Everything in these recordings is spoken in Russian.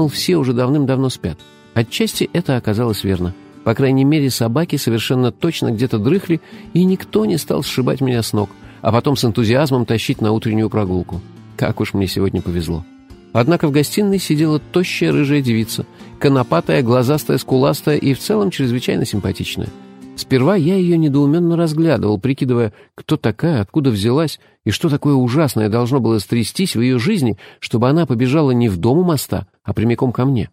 думал, все уже давным-давно спят. Отчасти это оказалось верно. По крайней мере, собаки совершенно точно где-то дрыхли, и никто не стал сшибать меня с ног, а потом с энтузиазмом тащить на утреннюю прогулку. Как уж мне сегодня повезло. Однако в гостиной сидела тощая рыжая девица, конопатая, глазастая, скуластая и в целом чрезвычайно симпатичная. Сперва я ее недоуменно разглядывал, прикидывая, кто такая, откуда взялась, и что такое ужасное должно было стрястись в ее жизни, чтобы она побежала не в дом у моста, а прямиком ко мне.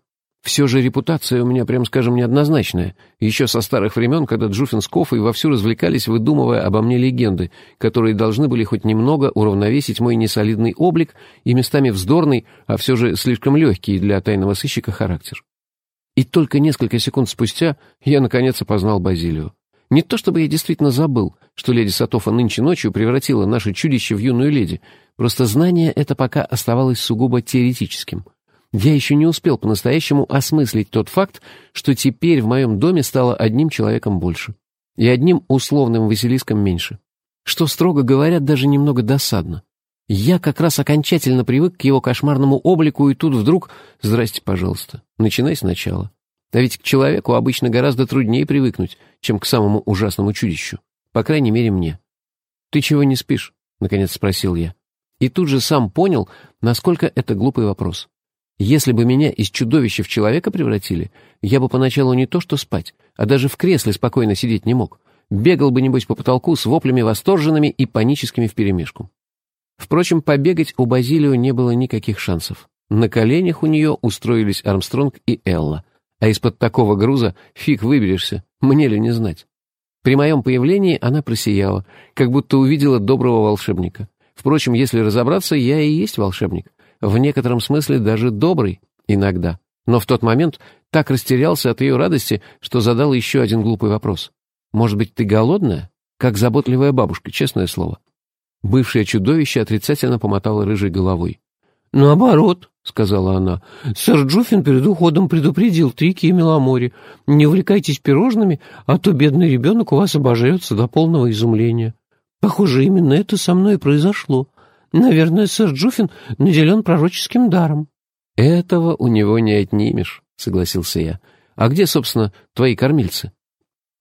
Все же репутация у меня, прям скажем, неоднозначная. Еще со старых времен, когда Джуффин с Кофой вовсю развлекались, выдумывая обо мне легенды, которые должны были хоть немного уравновесить мой несолидный облик и местами вздорный, а все же слишком легкий для тайного сыщика характер. И только несколько секунд спустя я, наконец, опознал Базилию. Не то чтобы я действительно забыл, что леди Сатофа нынче ночью превратила наше чудище в юную леди, просто знание это пока оставалось сугубо теоретическим — я еще не успел по-настоящему осмыслить тот факт, что теперь в моем доме стало одним человеком больше и одним условным Василиском меньше, что, строго говоря, даже немного досадно. Я как раз окончательно привык к его кошмарному облику, и тут вдруг «Здрасте, пожалуйста, начинай сначала». А ведь к человеку обычно гораздо труднее привыкнуть, чем к самому ужасному чудищу. По крайней мере, мне. «Ты чего не спишь?» — наконец спросил я. И тут же сам понял, насколько это глупый вопрос. Если бы меня из чудовища в человека превратили, я бы поначалу не то что спать, а даже в кресле спокойно сидеть не мог. Бегал бы, небось, по потолку с воплями восторженными и паническими вперемешку. Впрочем, побегать у Базилио не было никаких шансов. На коленях у нее устроились Армстронг и Элла, а из-под такого груза фиг выберешься, мне ли не знать. При моем появлении она просияла, как будто увидела доброго волшебника. Впрочем, если разобраться, я и есть волшебник в некотором смысле даже добрый иногда. Но в тот момент так растерялся от ее радости, что задал еще один глупый вопрос. «Может быть, ты голодная?» Как заботливая бабушка, честное слово. Бывшее чудовище отрицательно помотало рыжей головой. «Наоборот», — сказала она, — «сэр Джуффин перед уходом предупредил Трики и Меломори. Не увлекайтесь пирожными, а то бедный ребенок у вас обожается до полного изумления. Похоже, именно это со мной и произошло. Наверное, сэр Джуфин наделен пророческим даром. Этого у него не отнимешь, согласился я. А где, собственно, твои кормильцы?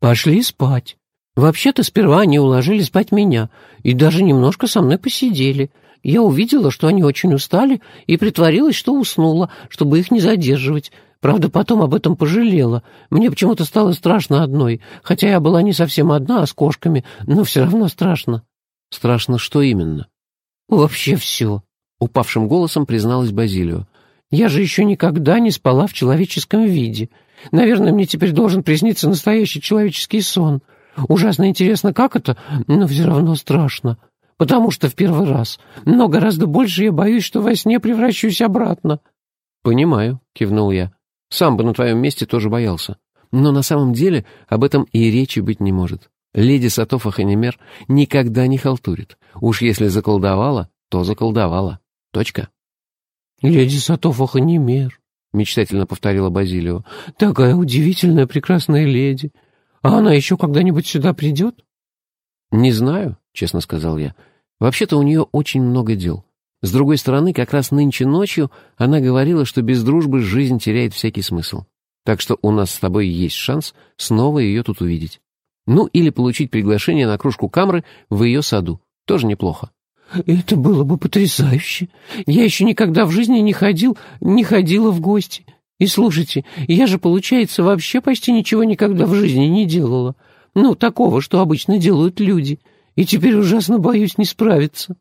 Пошли спать. Вообще-то сперва они уложили спать меня и даже немножко со мной посидели. Я увидела, что они очень устали, и притворилась, что уснула, чтобы их не задерживать. Правда, потом об этом пожалела. Мне почему-то стало страшно одной, хотя я была не совсем одна, а с кошками, но все равно страшно. Страшно что именно? «Вообще все», — упавшим голосом призналась Базилио. «Я же еще никогда не спала в человеческом виде. Наверное, мне теперь должен присниться настоящий человеческий сон. Ужасно интересно, как это, но все равно страшно. Потому что в первый раз. Но гораздо больше я боюсь, что во сне превращусь обратно». «Понимаю», — кивнул я. «Сам бы на твоем месте тоже боялся. Но на самом деле об этом и речи быть не может. Леди Сатофа Ханимер никогда не халтурит. Уж если заколдовала, то заколдовала. Точка. «Леди Сатофа Ханимер», — мечтательно повторила Базилио. «Такая удивительная, прекрасная леди. А она еще когда-нибудь сюда придет?» «Не знаю», — честно сказал я. «Вообще-то у нее очень много дел. С другой стороны, как раз нынче ночью она говорила, что без дружбы жизнь теряет всякий смысл. Так что у нас с тобой есть шанс снова ее тут увидеть. Ну, или получить приглашение на кружку камры в ее саду. Тоже неплохо. «Это было бы потрясающе. Я еще никогда в жизни не ходил, не ходила в гости. И слушайте, я же, получается, вообще почти ничего никогда в жизни не делала. Ну, такого, что обычно делают люди. И теперь ужасно боюсь не справиться».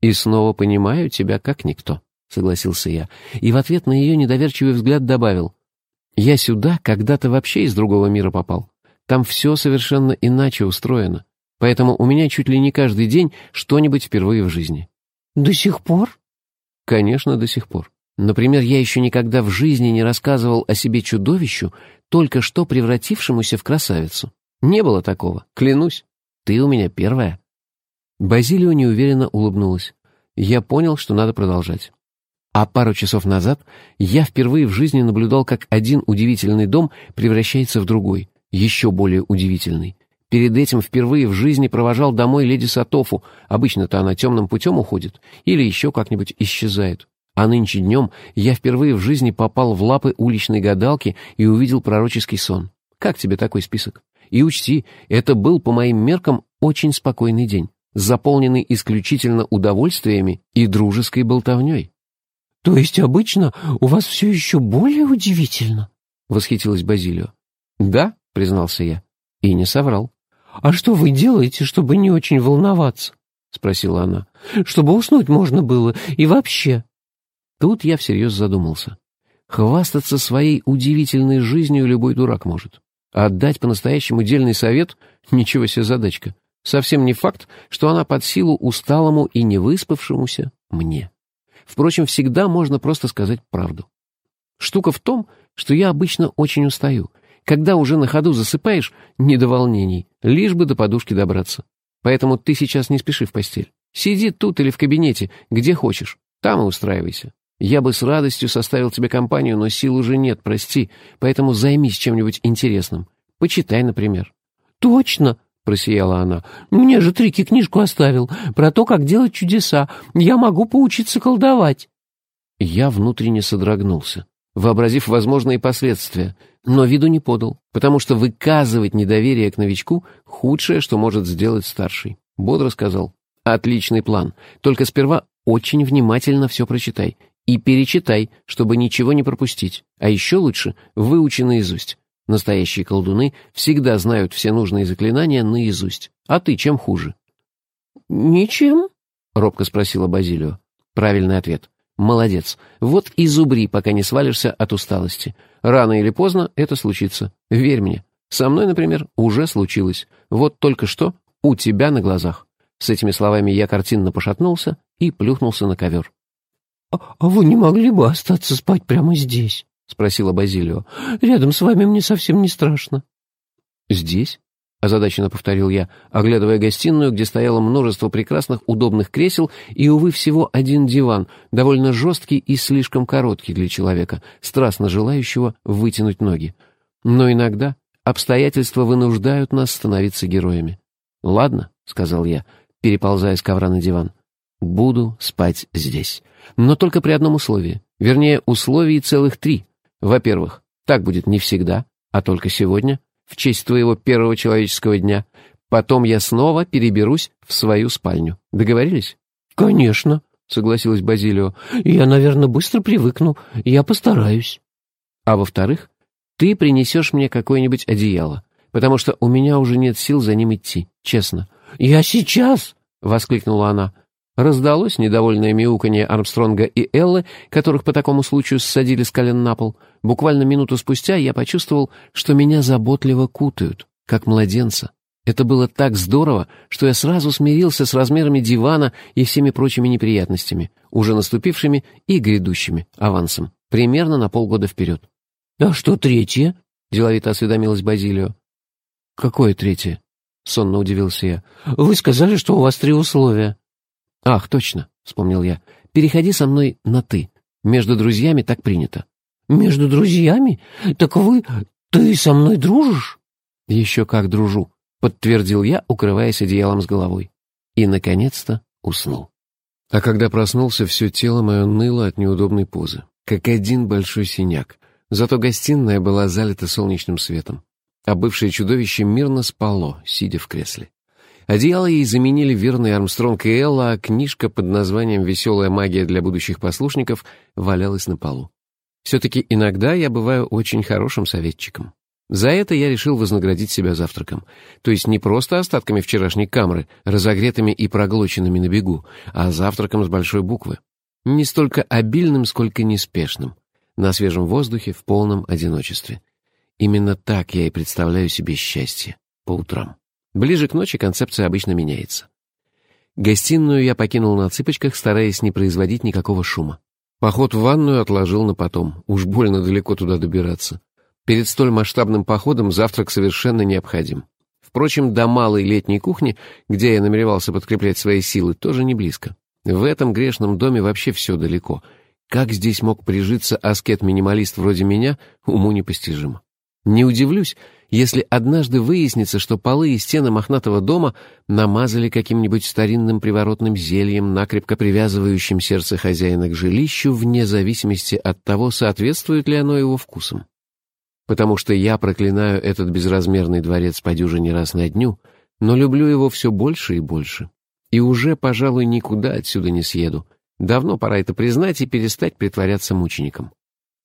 «И снова понимаю тебя как никто», — согласился я. И в ответ на ее недоверчивый взгляд добавил. «Я сюда когда-то вообще из другого мира попал. Там все совершенно иначе устроено. Поэтому у меня чуть ли не каждый день что-нибудь впервые в жизни. До сих пор? Конечно, до сих пор. Например, я еще никогда в жизни не рассказывал о себе чудовищу, только что превратившемуся в красавицу. Не было такого, клянусь. Ты у меня первая. Базилио неуверенно улыбнулась. Я понял, что надо продолжать. А пару часов назад я впервые в жизни наблюдал, как один удивительный дом превращается в другой, еще более удивительный. Перед этим впервые в жизни провожал домой леди Сатофу, обычно-то она темным путем уходит, или еще как-нибудь исчезает. А нынче днем я впервые в жизни попал в лапы уличной гадалки и увидел пророческий сон. Как тебе такой список? И учти, это был, по моим меркам, очень спокойный день, заполненный исключительно удовольствиями и дружеской болтовней. — То есть обычно у вас все еще более удивительно? — восхитилась Базилио. — Да, — признался я, и не соврал. — А что вы делаете, чтобы не очень волноваться? — спросила она. — Чтобы уснуть можно было и вообще. Тут я всерьез задумался. Хвастаться своей удивительной жизнью любой дурак может. А отдать по-настоящему дельный совет — ничего себе задачка. Совсем не факт, что она под силу усталому и невыспавшемуся мне. Впрочем, всегда можно просто сказать правду. Штука в том, что я обычно очень устаю. Когда уже на ходу засыпаешь, не до волнений, лишь бы до подушки добраться. Поэтому ты сейчас не спеши в постель. Сиди тут или в кабинете, где хочешь. Там и устраивайся. Я бы с радостью составил тебе компанию, но сил уже нет, прости, поэтому займись чем-нибудь интересным. Почитай, например». «Точно!» — просияла она. «Мне же Трики книжку оставил про то, как делать чудеса. Я могу поучиться колдовать». Я внутренне содрогнулся, вообразив возможные последствия, но виду не подал, потому что выказывать недоверие к новичку — худшее, что может сделать старший. Бодро сказал. «Отличный план. Только сперва очень внимательно все прочитай и перечитай, чтобы ничего не пропустить. А еще лучше выучи наизусть. Настоящие колдуны всегда знают все нужные заклинания наизусть. А ты чем хуже? «Ничем?» — робко спросила Базилио. Правильный ответ. «Молодец. Вот и зубри, пока не свалишься от усталости. Рано или поздно это случится. Верь мне. Со мной, например, уже случилось. Вот только что у тебя на глазах». С этими словами я картинно пошатнулся и плюхнулся на ковер. «А, а вы не могли бы остаться спать прямо здесь?» — спросила Базилио. «Рядом с вами мне совсем не страшно». «Здесь?» — озадаченно повторил я, оглядывая гостиную, где стояло множество прекрасных удобных кресел и, увы, всего один диван, довольно жесткий и слишком короткий для человека, страстно желающего вытянуть ноги. Но иногда обстоятельства вынуждают нас становиться героями. «Ладно», — сказал я, переползая с ковра на диван, — «буду спать здесь». Но только при одном условии. Вернее, условий целых три. Во-первых, так будет не всегда, а только сегодня, в честь твоего первого человеческого дня. Потом я снова переберусь в свою спальню. Договорились? Конечно, согласилась Базилио. Я, наверное, быстро привыкну. Я постараюсь. А во-вторых, ты принесешь мне какое-нибудь одеяло, потому что у меня уже нет сил за ним идти, честно. «Я сейчас!» — воскликнула она. Раздалось недовольное мяуканье Армстронга и Эллы, которых по такому случаю ссадили с колен на пол. Буквально минуту спустя я почувствовал, что меня заботливо кутают, как младенца. Это было так здорово, что я сразу смирился с размерами дивана и всеми прочими неприятностями, уже наступившими и грядущими авансом, примерно на полгода вперед. «А что третье?» — деловито осведомилась Базилио. «Какое третье?» — сонно удивился я. «Вы сказали, что у вас три условия». «Ах, точно», — вспомнил я. «Переходи со мной на «ты». Между друзьями так принято». «Между друзьями? Так вы... ты со мной дружишь?» «Еще как дружу», — подтвердил я, укрываясь одеялом с головой. И, наконец-то, уснул. А когда проснулся, все тело мое ныло от неудобной позы, как один большой синяк. Зато гостиная была залита солнечным светом, а бывшее чудовище мирно спало, сидя в кресле. Одеяло ей заменили верный Армстронг и Элла, а книжка под названием «Веселая магия для будущих послушников» валялась на полу. Все-таки иногда я бываю очень хорошим советчиком. За это я решил вознаградить себя завтраком. То есть не просто остатками вчерашней камры, разогретыми и проглоченными на бегу, а завтраком с большой буквы. Не столько обильным, сколько неспешным. На свежем воздухе, в полном одиночестве. Именно так я и представляю себе счастье по утрам. Ближе к ночи концепция обычно меняется. Гостиную я покинул на цыпочках, стараясь не производить никакого шума. Поход в ванную отложил на потом, уж больно далеко туда добираться. Перед столь масштабным походом завтрак совершенно необходим. Впрочем, до малой летней кухни, где я намеревался подкреплять свои силы, тоже не близко. В этом грешном доме вообще все далеко. Как здесь мог прижиться аскет-минималист вроде меня, уму непостижимо. Не удивлюсь, если однажды выяснится, что полы и стены мохнатого дома намазали каким-нибудь старинным приворотным зельем, накрепко привязывающим сердце хозяина к жилищу, вне зависимости от того, соответствует ли оно его вкусам. Потому что я проклинаю этот безразмерный дворец по дюжине раз на дню, но люблю его все больше и больше. И уже, пожалуй, никуда отсюда не съеду. Давно пора это признать и перестать притворяться мучеником.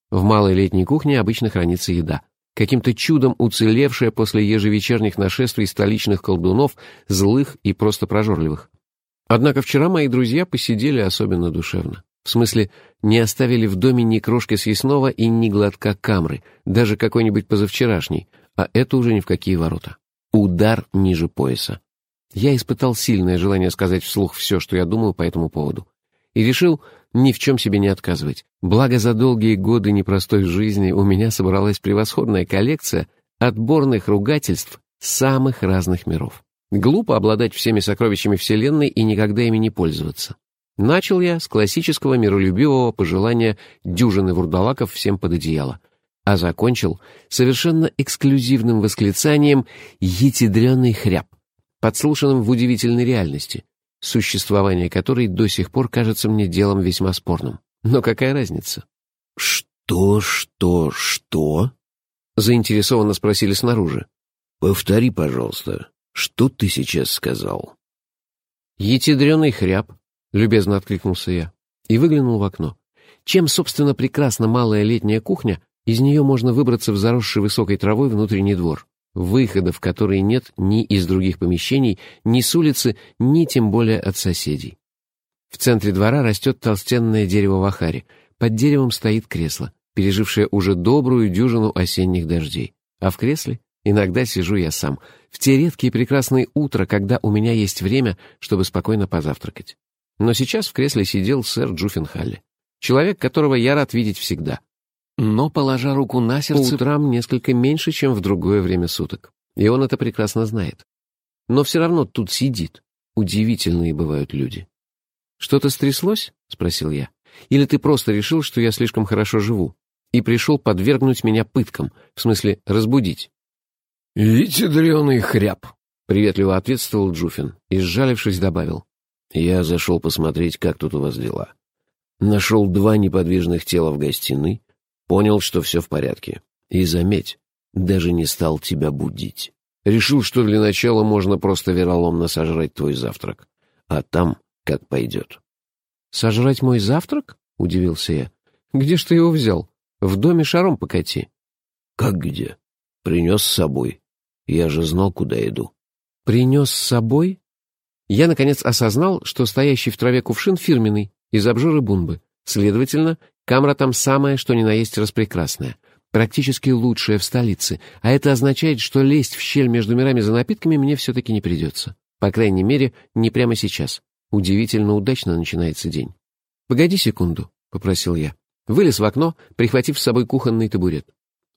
В малой летней кухне обычно хранится еда — каким-то чудом уцелевшая после ежевечерних нашествий столичных колдунов, злых и просто прожорливых. Однако вчера мои друзья посидели особенно душевно. В смысле, не оставили в доме ни крошки съестного и ни глотка камры, даже какой-нибудь позавчерашний, а это уже ни в какие ворота. Удар ниже пояса. Я испытал сильное желание сказать вслух все, что я думаю по этому поводу. И решил, ни в чем себе не отказывать. Благо за долгие годы непростой жизни у меня собралась превосходная коллекция отборных ругательств самых разных миров. Глупо обладать всеми сокровищами Вселенной и никогда ими не пользоваться. Начал я с классического миролюбивого пожелания дюжины вурдалаков всем под одеяло, а закончил совершенно эксклюзивным восклицанием «етидренный хряб», подслушанным в удивительной реальности — существование которой до сих пор кажется мне делом весьма спорным. Но какая разница? «Что, что, что?» — заинтересованно спросили снаружи. «Повтори, пожалуйста, что ты сейчас сказал?» «Етидреный хряб», — любезно откликнулся я, и выглянул в окно. Чем, собственно, прекрасна малая летняя кухня, из нее можно выбраться в заросший высокой травой внутренний двор выходов, которые нет ни из других помещений, ни с улицы, ни тем более от соседей. В центре двора растет толстенное дерево вахари. Под деревом стоит кресло, пережившее уже добрую дюжину осенних дождей. А в кресле иногда сижу я сам, в те редкие прекрасные утра, когда у меня есть время, чтобы спокойно позавтракать. Но сейчас в кресле сидел сэр Джуффенхалли, человек, которого я рад видеть всегда, но, положа руку на сердце, по утрам несколько меньше, чем в другое время суток. И он это прекрасно знает. Но все равно тут сидит. Удивительные бывают люди. «Что-то стряслось?» — спросил я. «Или ты просто решил, что я слишком хорошо живу, и пришел подвергнуть меня пыткам, в смысле разбудить?» «Витядреный хряб», — приветливо ответствовал Джуфин и, сжалившись, добавил. «Я зашел посмотреть, как тут у вас дела. Нашел два неподвижных тела в гостиной, Понял, что все в порядке. И заметь, даже не стал тебя будить. Решил, что для начала можно просто вероломно сожрать твой завтрак. А там как пойдет. «Сожрать мой завтрак?» — удивился я. «Где ж ты его взял? В доме шаром покати». «Как где? Принес с собой. Я же знал, куда иду». «Принес с собой?» Я, наконец, осознал, что стоящий в траве кувшин фирменный, из обжоры бунбы. Следовательно, Камера там самая, что ни на есть распрекрасная. Практически лучшая в столице. А это означает, что лезть в щель между мирами за напитками мне все-таки не придется. По крайней мере, не прямо сейчас. Удивительно удачно начинается день. «Погоди секунду», — попросил я. Вылез в окно, прихватив с собой кухонный табурет.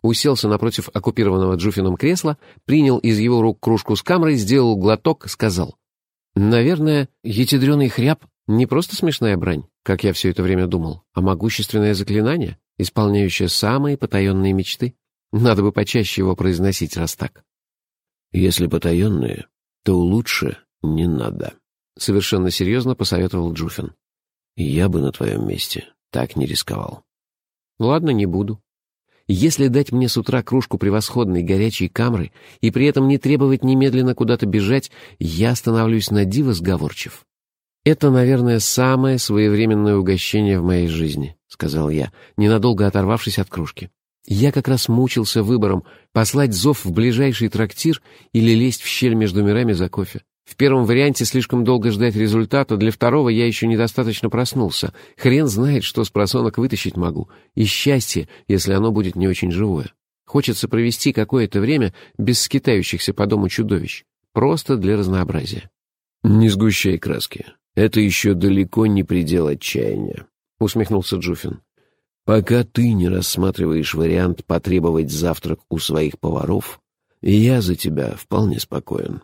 Уселся напротив оккупированного Джуфином кресла, принял из его рук кружку с камрой, сделал глоток, сказал. «Наверное, етедреный хряб не просто смешная брань, как я все это время думал, а могущественное заклинание, исполняющее самые потаенные мечты. Надо бы почаще его произносить, раз так. «Если потаенные, то лучше не надо», — совершенно серьезно посоветовал Джуфин. «Я бы на твоем месте так не рисковал». «Ладно, не буду. Если дать мне с утра кружку превосходной горячей камры и при этом не требовать немедленно куда-то бежать, я становлюсь на диво сговорчив. «Это, наверное, самое своевременное угощение в моей жизни», — сказал я, ненадолго оторвавшись от кружки. Я как раз мучился выбором послать зов в ближайший трактир или лезть в щель между мирами за кофе. В первом варианте слишком долго ждать результата, для второго я еще недостаточно проснулся. Хрен знает, что с просонок вытащить могу. И счастье, если оно будет не очень живое. Хочется провести какое-то время без скитающихся по дому чудовищ. Просто для разнообразия. «Не сгущай краски. Это еще далеко не предел отчаяния», — усмехнулся Джуфин. «Пока ты не рассматриваешь вариант потребовать завтрак у своих поваров, я за тебя вполне спокоен».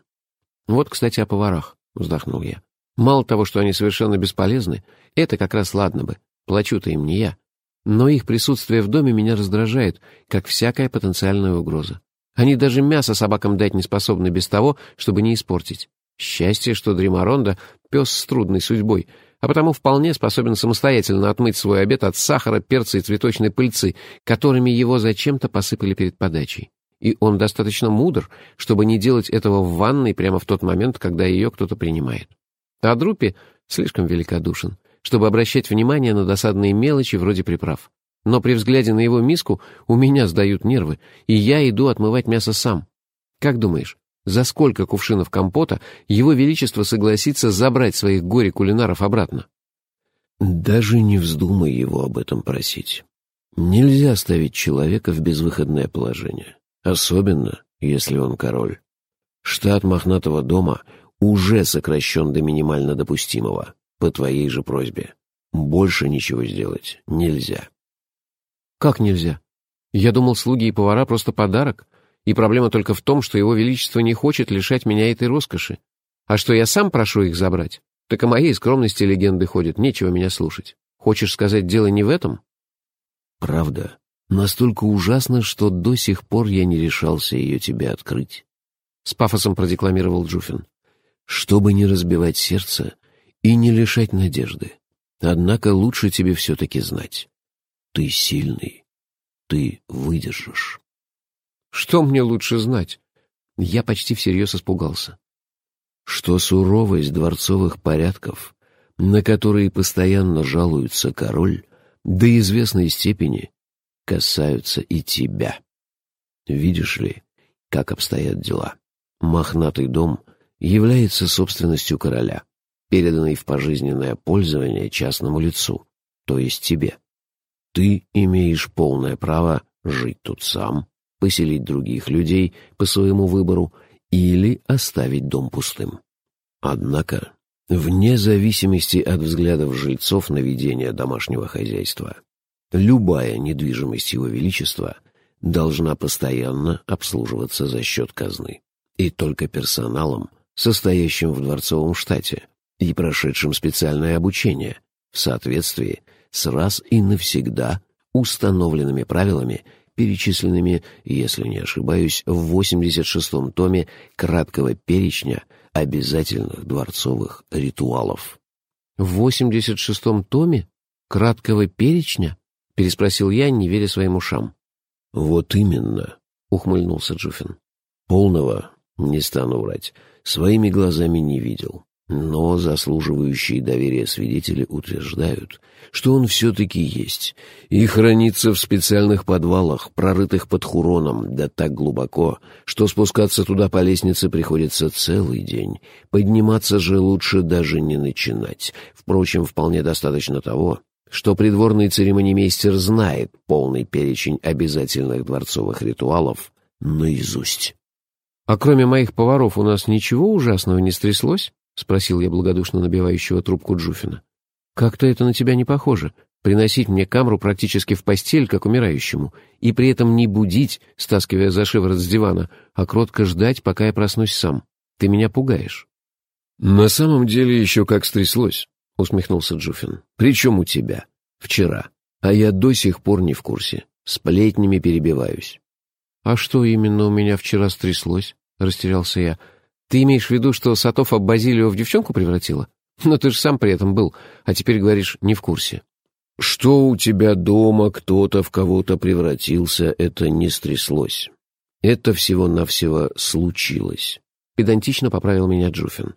«Вот, кстати, о поварах», — вздохнул я. «Мало того, что они совершенно бесполезны, это как раз ладно бы. Плачу-то им не я. Но их присутствие в доме меня раздражает, как всякая потенциальная угроза. Они даже мясо собакам дать не способны без того, чтобы не испортить. Счастье, что Дримаронда — пес с трудной судьбой, а потому вполне способен самостоятельно отмыть свой обед от сахара, перца и цветочной пыльцы, которыми его зачем-то посыпали перед подачей. И он достаточно мудр, чтобы не делать этого в ванной прямо в тот момент, когда ее кто-то принимает. А Друпи слишком великодушен, чтобы обращать внимание на досадные мелочи вроде приправ. Но при взгляде на его миску у меня сдают нервы, и я иду отмывать мясо сам. Как думаешь, за сколько кувшинов компота его величество согласится забрать своих горе-кулинаров обратно? Даже не вздумай его об этом просить. Нельзя ставить человека в безвыходное положение, особенно если он король. Штат мохнатого дома уже сокращен до минимально допустимого, по твоей же просьбе. Больше ничего сделать нельзя. Как нельзя? Я думал, слуги и повара просто подарок, и проблема только в том, что его величество не хочет лишать меня этой роскоши. А что я сам прошу их забрать, так о моей скромности легенды ходят, нечего меня слушать. Хочешь сказать, дело не в этом? Правда, настолько ужасно, что до сих пор я не решался ее тебе открыть. С пафосом продекламировал Джуфин. Чтобы не разбивать сердце и не лишать надежды. Однако лучше тебе все-таки знать. Ты сильный. Ты выдержишь. Что мне лучше знать? Я почти всерьез испугался. Что суровость дворцовых порядков, на которые постоянно жалуется король, до известной степени касаются и тебя. Видишь ли, как обстоят дела? Мохнатый дом является собственностью короля, переданный в пожизненное пользование частному лицу, то есть тебе. Ты имеешь полное право жить тут сам, поселить других людей по своему выбору или оставить дом пустым. Однако, вне зависимости от взглядов жильцов на ведение домашнего хозяйства, любая недвижимость Его Величества должна постоянно обслуживаться за счет казны, и только персоналом, состоящим в дворцовом штате и прошедшим специальное обучение в соответствии с раз и навсегда установленными правилами перечисленными, если не ошибаюсь, в 86-м томе краткого перечня обязательных дворцовых ритуалов. «В 86-м томе? Краткого перечня?» — переспросил я, не веря своим ушам. «Вот именно», — ухмыльнулся Джуфин. «Полного, не стану врать, своими глазами не видел. Но заслуживающие доверия свидетели утверждают, что он все-таки есть и хранится в специальных подвалах, прорытых под Хуроном, да так глубоко, что спускаться туда по лестнице приходится целый день. Подниматься же лучше даже не начинать. Впрочем, вполне достаточно того, что придворный церемонимейстер знает полный перечень обязательных дворцовых ритуалов наизусть. «А кроме моих поваров у нас ничего ужасного не стряслось?» — спросил я благодушно набивающего трубку Джуфина. «Как-то это на тебя не похоже. Приносить мне камру практически в постель, как умирающему, и при этом не будить, стаскивая за шиворот с дивана, а кротко ждать, пока я проснусь сам. Ты меня пугаешь». «На самом деле еще как стряслось», — усмехнулся Джуфин. «Причем у тебя? Вчера. А я до сих пор не в курсе. Сплетнями перебиваюсь». «А что именно у меня вчера стряслось?» — растерялся я. Ты имеешь в виду, что Сатофа Базилио в девчонку превратила? Но ты же сам при этом был, а теперь говоришь, не в курсе. Что у тебя дома кто-то в кого-то превратился, это не стряслось. Это всего-навсего случилось. Педантично поправил меня Джуфин.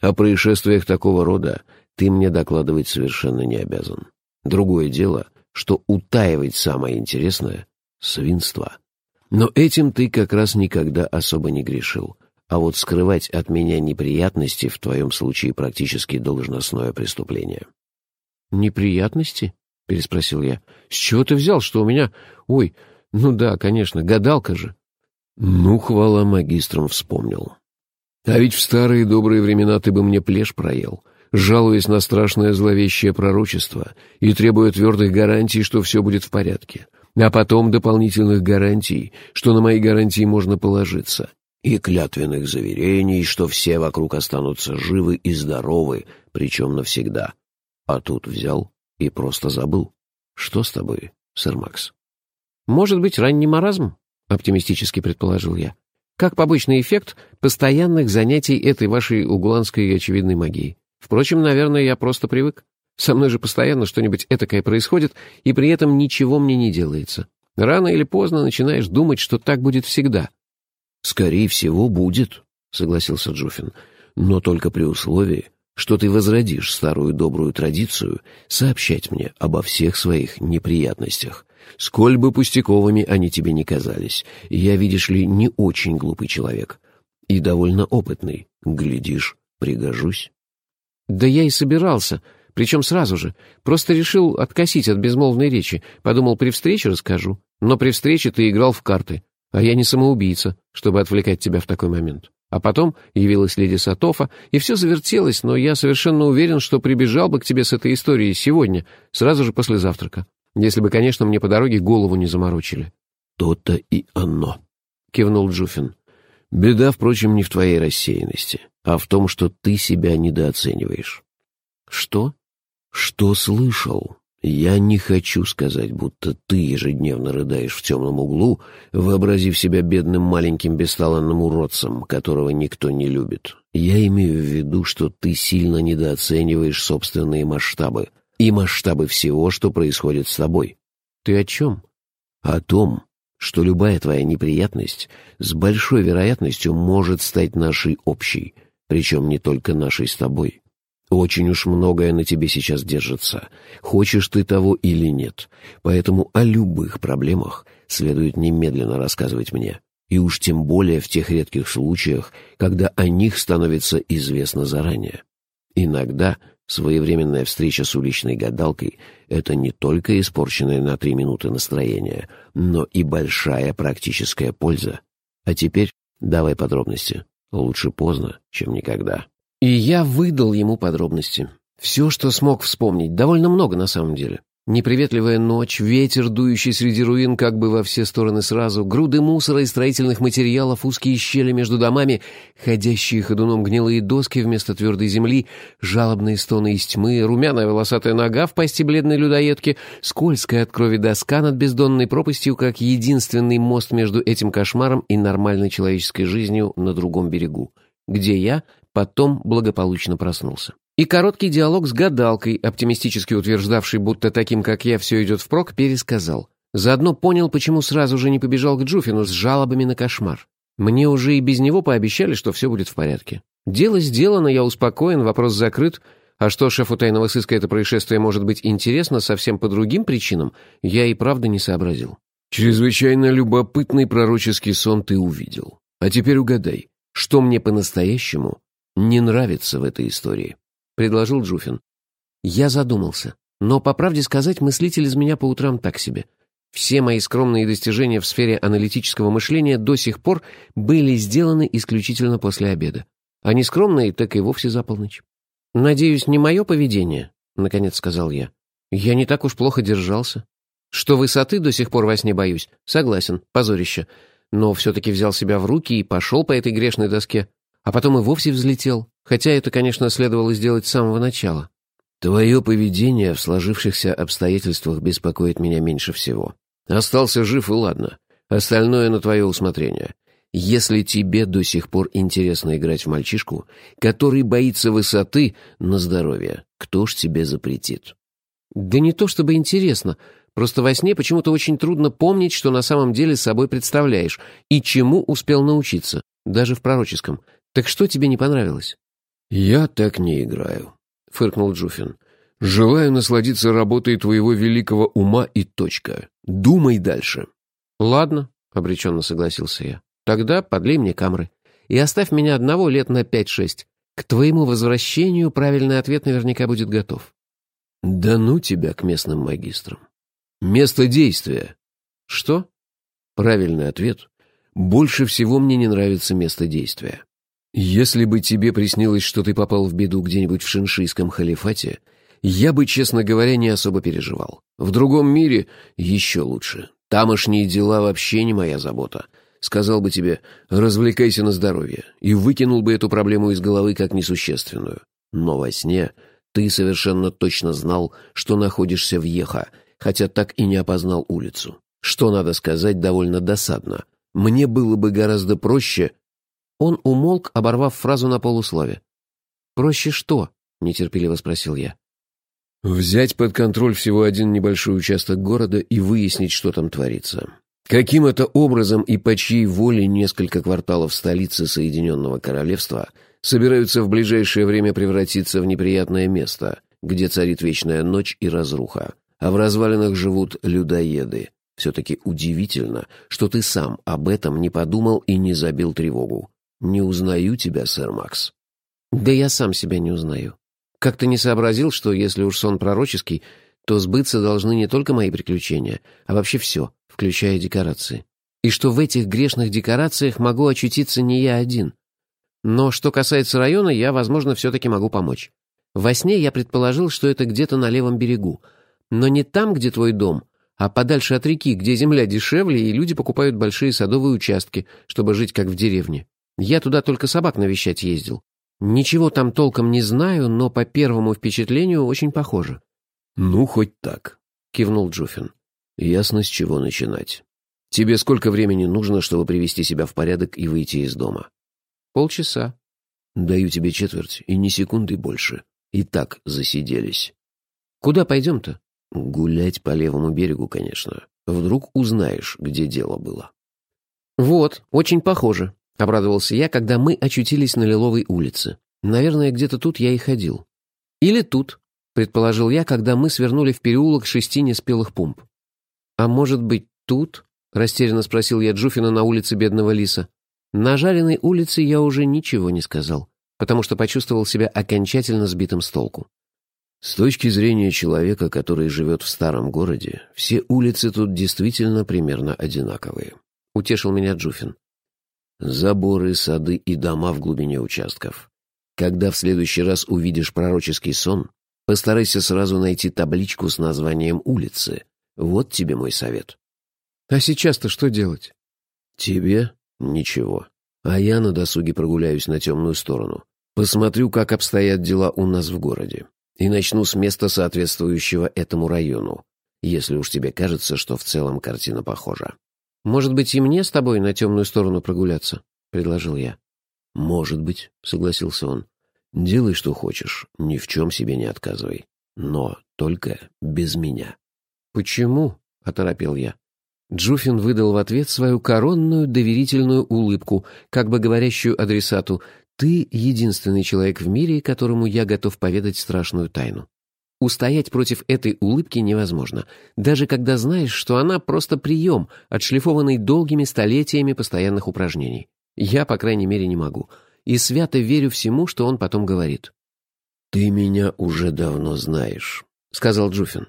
О происшествиях такого рода ты мне докладывать совершенно не обязан. Другое дело, что утаивать самое интересное — свинство. Но этим ты как раз никогда особо не грешил. А вот скрывать от меня неприятности в твоем случае практически должностное преступление. «Неприятности?» — переспросил я. «С чего ты взял, что у меня... Ой, ну да, конечно, гадалка же». «Ну, хвала магистрам вспомнил. А ведь в старые добрые времена ты бы мне плешь проел, жалуясь на страшное зловещее пророчество и требуя твердых гарантий, что все будет в порядке, а потом дополнительных гарантий, что на мои гарантии можно положиться и клятвенных заверений, что все вокруг останутся живы и здоровы, причем навсегда. А тут взял и просто забыл. Что с тобой, сэр Макс? Может быть, ранний маразм? — оптимистически предположил я. «Как побочный эффект постоянных занятий этой вашей угуланской и очевидной магии. Впрочем, наверное, я просто привык. Со мной же постоянно что-нибудь этакое происходит, и при этом ничего мне не делается. Рано или поздно начинаешь думать, что так будет всегда». «Скорее всего, будет», — согласился Джуфин. «Но только при условии, что ты возродишь старую добрую традицию сообщать мне обо всех своих неприятностях, сколь бы пустяковыми они тебе не казались. Я, видишь ли, не очень глупый человек и довольно опытный. Глядишь, пригожусь. Да я и собирался, причем сразу же. Просто решил откосить от безмолвной речи. Подумал, при встрече расскажу. Но при встрече ты играл в карты, а я не самоубийца, чтобы отвлекать тебя в такой момент. А потом явилась леди Сатофа, и все завертелось, но я совершенно уверен, что прибежал бы к тебе с этой историей сегодня, сразу же после завтрака. Если бы, конечно, мне по дороге голову не заморочили. «То-то и оно», — кивнул Джуфин. «Беда, впрочем, не в твоей рассеянности, а в том, что ты себя недооцениваешь». «Что?» «Что слышал?» Я не хочу сказать, будто ты ежедневно рыдаешь в темном углу, вообразив себя бедным маленьким бесталанным уродцем, которого никто не любит. Я имею в виду, что ты сильно недооцениваешь собственные масштабы и масштабы всего, что происходит с тобой. Ты о чем? О том, что любая твоя неприятность с большой вероятностью может стать нашей общей, причем не только нашей с тобой. Очень уж многое на тебе сейчас держится, хочешь ты того или нет, поэтому о любых проблемах следует немедленно рассказывать мне, и уж тем более в тех редких случаях, когда о них становится известно заранее. Иногда своевременная встреча с уличной гадалкой — это не только испорченное на три минуты настроение, но и большая практическая польза. А теперь давай подробности. Лучше поздно, чем никогда. И я выдал ему подробности. Все, что смог вспомнить, довольно много на самом деле. Неприветливая ночь, ветер, дующий среди руин как бы во все стороны сразу, груды мусора и строительных материалов, узкие щели между домами, ходящие ходуном гнилые доски вместо твердой земли, жалобные стоны из тьмы, румяная волосатая нога в пасти бледной людоедки, скользкая от крови доска над бездонной пропастью, как единственный мост между этим кошмаром и нормальной человеческой жизнью на другом берегу, где я потом благополучно проснулся. И короткий диалог с гадалкой, оптимистически утверждавший, будто таким, как я, все идет впрок, пересказал. Заодно понял, почему сразу же не побежал к Джуфину с жалобами на кошмар. Мне уже и без него пообещали, что все будет в порядке. Дело сделано, я успокоен, вопрос закрыт. А что шефу тайного сыска это происшествие может быть интересно совсем по другим причинам, я и правда не сообразил. Чрезвычайно любопытный пророческий сон ты увидел. А теперь угадай, что мне по-настоящему не нравится в этой истории», — предложил Джуфин. Я задумался. Но, по правде сказать, мыслитель из меня по утрам так себе. Все мои скромные достижения в сфере аналитического мышления до сих пор были сделаны исключительно после обеда. А не скромные, так и вовсе за полночь. «Надеюсь, не мое поведение», — наконец сказал я. «Я не так уж плохо держался. Что высоты до сих пор во сне боюсь, согласен, позорище. Но все-таки взял себя в руки и пошел по этой грешной доске а потом и вовсе взлетел, хотя это, конечно, следовало сделать с самого начала. Твое поведение в сложившихся обстоятельствах беспокоит меня меньше всего. Остался жив и ладно. Остальное на твое усмотрение. Если тебе до сих пор интересно играть в мальчишку, который боится высоты на здоровье, кто ж тебе запретит? Да не то чтобы интересно, просто во сне почему-то очень трудно помнить, что на самом деле собой представляешь и чему успел научиться, даже в пророческом — «Так что тебе не понравилось?» «Я так не играю», — фыркнул Джуфин. «Желаю насладиться работой твоего великого ума и точка. Думай дальше». «Ладно», — обреченно согласился я. «Тогда подлей мне камры и оставь меня одного лет на пять-шесть. К твоему возвращению правильный ответ наверняка будет готов». «Да ну тебя к местным магистрам. Место действия». «Что?» «Правильный ответ. Больше всего мне не нравится место действия. Если бы тебе приснилось, что ты попал в беду где-нибудь в шиншийском халифате, я бы, честно говоря, не особо переживал. В другом мире еще лучше. Тамошние дела вообще не моя забота. Сказал бы тебе «развлекайся на здоровье» и выкинул бы эту проблему из головы как несущественную. Но во сне ты совершенно точно знал, что находишься в Еха, хотя так и не опознал улицу. Что, надо сказать, довольно досадно. Мне было бы гораздо проще...» Он умолк, оборвав фразу на полуслове. «Проще что?» — нетерпеливо спросил я. «Взять под контроль всего один небольшой участок города и выяснить, что там творится. Каким это образом и по чьей воле несколько кварталов столицы Соединенного Королевства собираются в ближайшее время превратиться в неприятное место, где царит вечная ночь и разруха, а в развалинах живут людоеды. Все-таки удивительно, что ты сам об этом не подумал и не забил тревогу. Не узнаю тебя, сэр Макс». «Да я сам себя не узнаю. Как-то не сообразил, что если уж сон пророческий, то сбыться должны не только мои приключения, а вообще все, включая декорации. И что в этих грешных декорациях могу очутиться не я один. Но что касается района, я, возможно, все-таки могу помочь. Во сне я предположил, что это где-то на левом берегу. Но не там, где твой дом, а подальше от реки, где земля дешевле, и люди покупают большие садовые участки, чтобы жить как в деревне. Я туда только собак навещать ездил. Ничего там толком не знаю, но по первому впечатлению очень похоже. «Ну, хоть так», — кивнул Джуфин. «Ясно, с чего начинать. Тебе сколько времени нужно, чтобы привести себя в порядок и выйти из дома?» «Полчаса». «Даю тебе четверть, и ни секунды больше. И так засиделись». «Куда пойдем-то?» «Гулять по левому берегу, конечно. Вдруг узнаешь, где дело было». «Вот, очень похоже», — обрадовался я, когда мы очутились на Лиловой улице. «Наверное, где-то тут я и ходил». «Или тут», — предположил я, когда мы свернули в переулок шести неспелых пумп. «А может быть, тут?» — растерянно спросил я Джуфина на улице Бедного Лиса. На жареной улице я уже ничего не сказал, потому что почувствовал себя окончательно сбитым с толку. С точки зрения человека, который живет в старом городе, все улицы тут действительно примерно одинаковые. Утешил меня Джуфин. Заборы, сады и дома в глубине участков. Когда в следующий раз увидишь пророческий сон, постарайся сразу найти табличку с названием улицы. Вот тебе мой совет. А сейчас-то что делать? Тебе ничего. А я на досуге прогуляюсь на темную сторону. Посмотрю, как обстоят дела у нас в городе. И начну с места, соответствующего этому району, если уж тебе кажется, что в целом картина похожа. «Может быть, и мне с тобой на темную сторону прогуляться?» — предложил я. «Может быть», — согласился он. «Делай, что хочешь, ни в чем себе не отказывай. Но только без меня». «Почему?» — оторопел я. Джуфин выдал в ответ свою коронную доверительную улыбку, как бы говорящую адресату «Ты единственный человек в мире, которому я готов поведать страшную тайну». Устоять против этой улыбки невозможно, даже когда знаешь, что она просто прием, отшлифованный долгими столетиями постоянных упражнений. Я, по крайней мере, не могу. И свято верю всему, что он потом говорит. «Ты меня уже давно знаешь», — сказал Джуфин.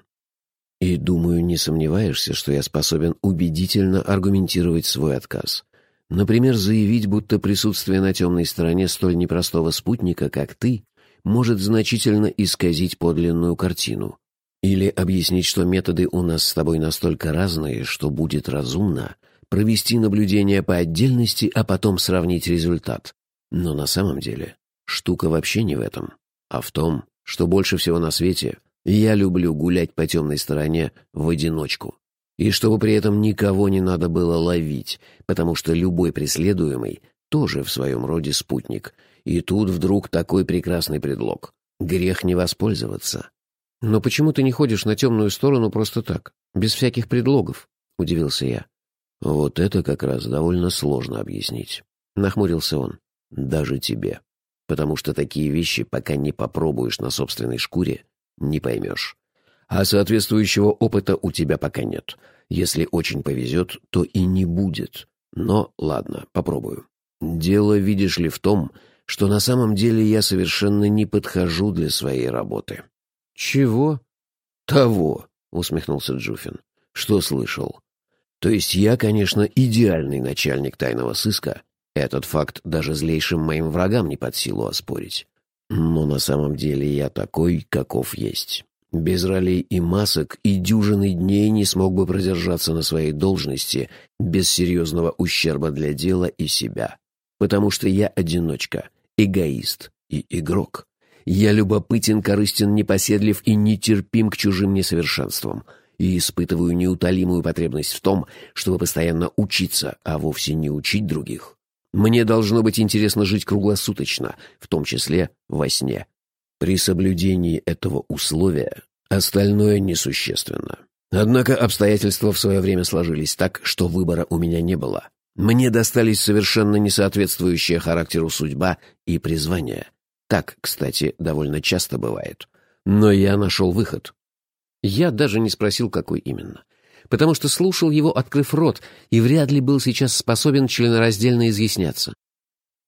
«И, думаю, не сомневаешься, что я способен убедительно аргументировать свой отказ. Например, заявить, будто присутствие на темной стороне столь непростого спутника, как ты, может значительно исказить подлинную картину. Или объяснить, что методы у нас с тобой настолько разные, что будет разумно провести наблюдение по отдельности, а потом сравнить результат. Но на самом деле штука вообще не в этом, а в том, что больше всего на свете я люблю гулять по темной стороне в одиночку. И чтобы при этом никого не надо было ловить, потому что любой преследуемый тоже в своем роде спутник — и тут вдруг такой прекрасный предлог. Грех не воспользоваться. «Но почему ты не ходишь на темную сторону просто так, без всяких предлогов?» — удивился я. «Вот это как раз довольно сложно объяснить», — нахмурился он. «Даже тебе. Потому что такие вещи, пока не попробуешь на собственной шкуре, не поймешь. А соответствующего опыта у тебя пока нет. Если очень повезет, то и не будет. Но ладно, попробую. Дело, видишь ли, в том, что на самом деле я совершенно не подхожу для своей работы. «Чего?» «Того», — усмехнулся Джуфин. «Что слышал? То есть я, конечно, идеальный начальник тайного сыска. Этот факт даже злейшим моим врагам не под силу оспорить. Но на самом деле я такой, каков есть. Без ролей и масок и дюжины дней не смог бы продержаться на своей должности без серьезного ущерба для дела и себя. Потому что я одиночка, эгоист и игрок. Я любопытен, корыстен, непоседлив и нетерпим к чужим несовершенствам. и испытываю неутолимую потребность в том, чтобы постоянно учиться, а вовсе не учить других. Мне должно быть интересно жить круглосуточно, в том числе во сне. При соблюдении этого условия остальное несущественно. Однако обстоятельства в свое время сложились так, что выбора у меня не было. Мне достались совершенно несоответствующие характеру судьба и призвание. Так, кстати, довольно часто бывает. Но я нашел выход. Я даже не спросил, какой именно. Потому что слушал его, открыв рот, и вряд ли был сейчас способен членораздельно изъясняться.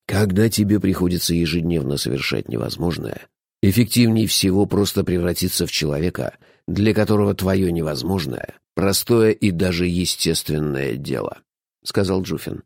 Когда тебе приходится ежедневно совершать невозможное, эффективнее всего просто превратиться в человека, для которого твое невозможное — простое и даже естественное дело. — сказал Джуфин.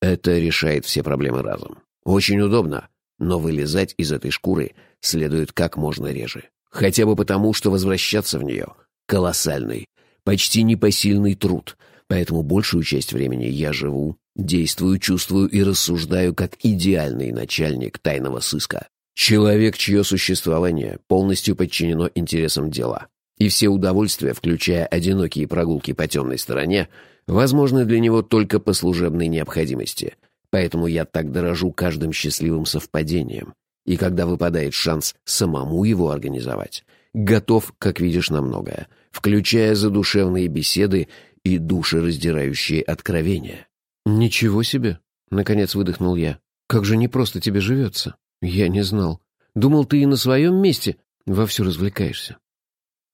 «Это решает все проблемы разом. Очень удобно, но вылезать из этой шкуры следует как можно реже. Хотя бы потому, что возвращаться в нее — колоссальный, почти непосильный труд, поэтому большую часть времени я живу, действую, чувствую и рассуждаю как идеальный начальник тайного сыска. Человек, чье существование полностью подчинено интересам дела. И все удовольствия, включая одинокие прогулки по темной стороне, возможны для него только по служебной необходимости. Поэтому я так дорожу каждым счастливым совпадением. И когда выпадает шанс самому его организовать, готов, как видишь, на многое, включая задушевные беседы и душераздирающие откровения. «Ничего себе!» — наконец выдохнул я. «Как же непросто тебе живется. Я не знал. Думал, ты и на своем месте вовсю развлекаешься».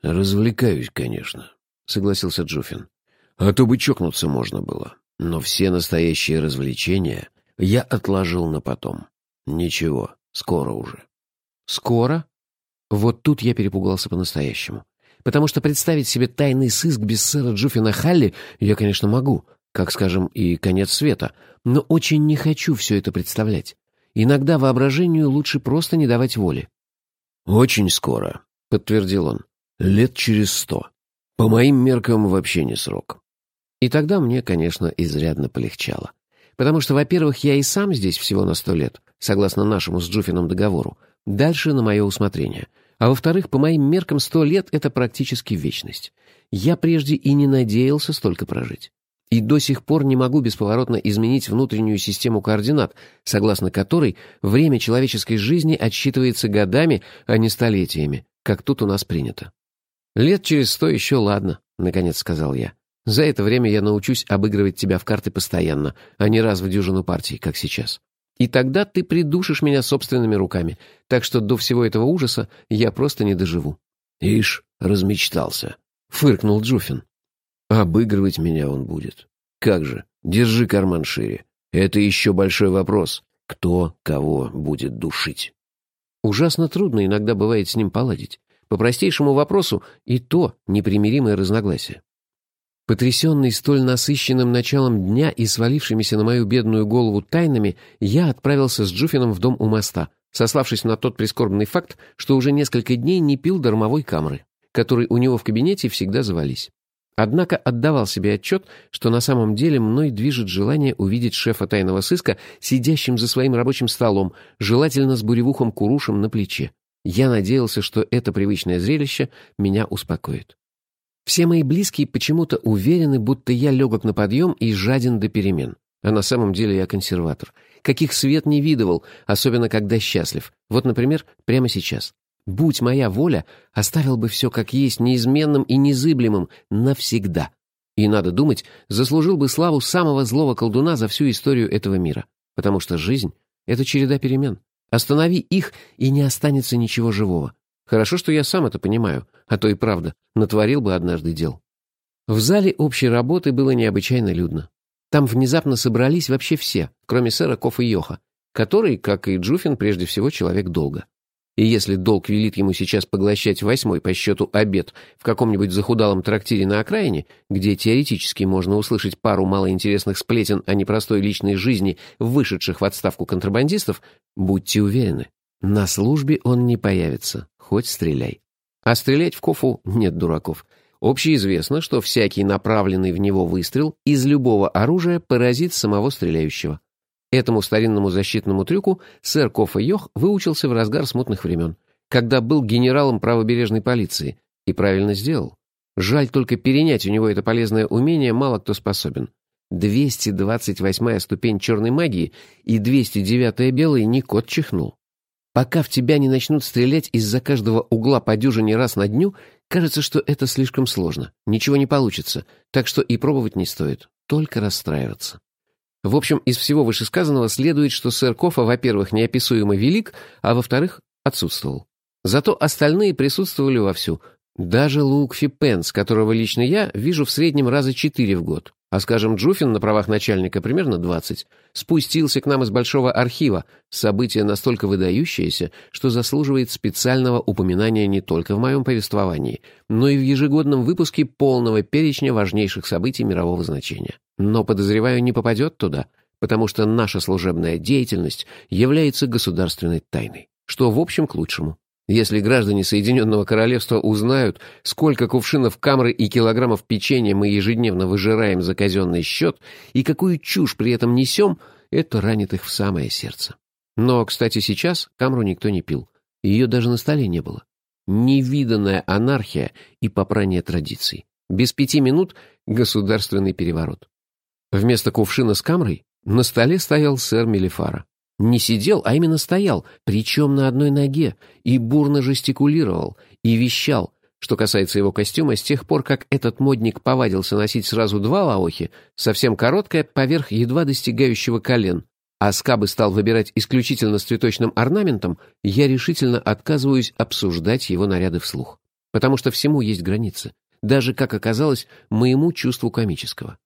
«Развлекаюсь, конечно», — согласился Джуфин. А то бы чокнуться можно было. Но все настоящие развлечения я отложил на потом. Ничего, скоро уже. Скоро? Вот тут я перепугался по-настоящему. Потому что представить себе тайный сыск без сэра Джуфина Халли я, конечно, могу, как, скажем, и конец света, но очень не хочу все это представлять. Иногда воображению лучше просто не давать воли. «Очень скоро», — подтвердил он. «Лет через сто. По моим меркам вообще не срок. И тогда мне, конечно, изрядно полегчало. Потому что, во-первых, я и сам здесь всего на сто лет, согласно нашему с Джуфином договору, дальше на мое усмотрение. А во-вторых, по моим меркам сто лет — это практически вечность. Я прежде и не надеялся столько прожить. И до сих пор не могу бесповоротно изменить внутреннюю систему координат, согласно которой время человеческой жизни отсчитывается годами, а не столетиями, как тут у нас принято. «Лет через сто еще ладно», — наконец сказал я. За это время я научусь обыгрывать тебя в карты постоянно, а не раз в дюжину партий, как сейчас. И тогда ты придушишь меня собственными руками, так что до всего этого ужаса я просто не доживу». «Ишь, размечтался», — фыркнул Джуфин. «Обыгрывать меня он будет. Как же, держи карман шире. Это еще большой вопрос. Кто кого будет душить?» Ужасно трудно иногда бывает с ним поладить. По простейшему вопросу и то непримиримое разногласие. Потрясенный столь насыщенным началом дня и свалившимися на мою бедную голову тайнами, я отправился с Джуфином в дом у моста, сославшись на тот прискорбный факт, что уже несколько дней не пил дармовой камры, который у него в кабинете всегда завались. Однако отдавал себе отчет, что на самом деле мной движет желание увидеть шефа тайного сыска, сидящим за своим рабочим столом, желательно с буревухом Курушем на плече. Я надеялся, что это привычное зрелище меня успокоит. Все мои близкие почему-то уверены, будто я легок на подъем и жаден до перемен. А на самом деле я консерватор. Каких свет не видывал, особенно когда счастлив. Вот, например, прямо сейчас. Будь моя воля, оставил бы все как есть, неизменным и незыблемым, навсегда. И, надо думать, заслужил бы славу самого злого колдуна за всю историю этого мира. Потому что жизнь — это череда перемен. Останови их, и не останется ничего живого. Хорошо, что я сам это понимаю, а то и правда, натворил бы однажды дел. В зале общей работы было необычайно людно. Там внезапно собрались вообще все, кроме сэра Кофа Йоха, который, как и Джуфин, прежде всего человек долга. И если долг велит ему сейчас поглощать восьмой по счету обед в каком-нибудь захудалом трактире на окраине, где теоретически можно услышать пару малоинтересных сплетен о непростой личной жизни вышедших в отставку контрабандистов, будьте уверены, на службе он не появится, хоть стреляй. А стрелять в Кофу нет дураков. Общеизвестно, что всякий направленный в него выстрел из любого оружия поразит самого стреляющего. Этому старинному защитному трюку сэр Кофа Йох выучился в разгар смутных времен, когда был генералом правобережной полиции, и правильно сделал. Жаль только перенять у него это полезное умение мало кто способен. 228-я ступень черной магии и 209-я белой не кот чихнул. Пока в тебя не начнут стрелять из-за каждого угла по дюжине раз на дню, кажется, что это слишком сложно. Ничего не получится, так что и пробовать не стоит, только расстраиваться. В общем, из всего вышесказанного следует, что сэр Кофа, во-первых, неописуемо велик, а во-вторых, отсутствовал. Зато остальные присутствовали вовсю. Даже Лук Фипенс, которого лично я вижу в среднем раза четыре в год а, скажем, Джуфин на правах начальника примерно 20, спустился к нам из большого архива, событие настолько выдающееся, что заслуживает специального упоминания не только в моем повествовании, но и в ежегодном выпуске полного перечня важнейших событий мирового значения. Но, подозреваю, не попадет туда, потому что наша служебная деятельность является государственной тайной, что, в общем, к лучшему. Если граждане Соединенного Королевства узнают, сколько кувшинов камры и килограммов печенья мы ежедневно выжираем за казенный счет и какую чушь при этом несем, это ранит их в самое сердце. Но, кстати, сейчас камру никто не пил. Ее даже на столе не было. Невиданная анархия и попрание традиций. Без пяти минут государственный переворот. Вместо кувшина с камрой на столе стоял сэр Мелифара. Не сидел, а именно стоял, причем на одной ноге, и бурно жестикулировал, и вещал. Что касается его костюма, с тех пор, как этот модник повадился носить сразу два лаохи, совсем короткое, поверх едва достигающего колен, а скабы стал выбирать исключительно с цветочным орнаментом, я решительно отказываюсь обсуждать его наряды вслух. Потому что всему есть границы. Даже, как оказалось, моему чувству комического.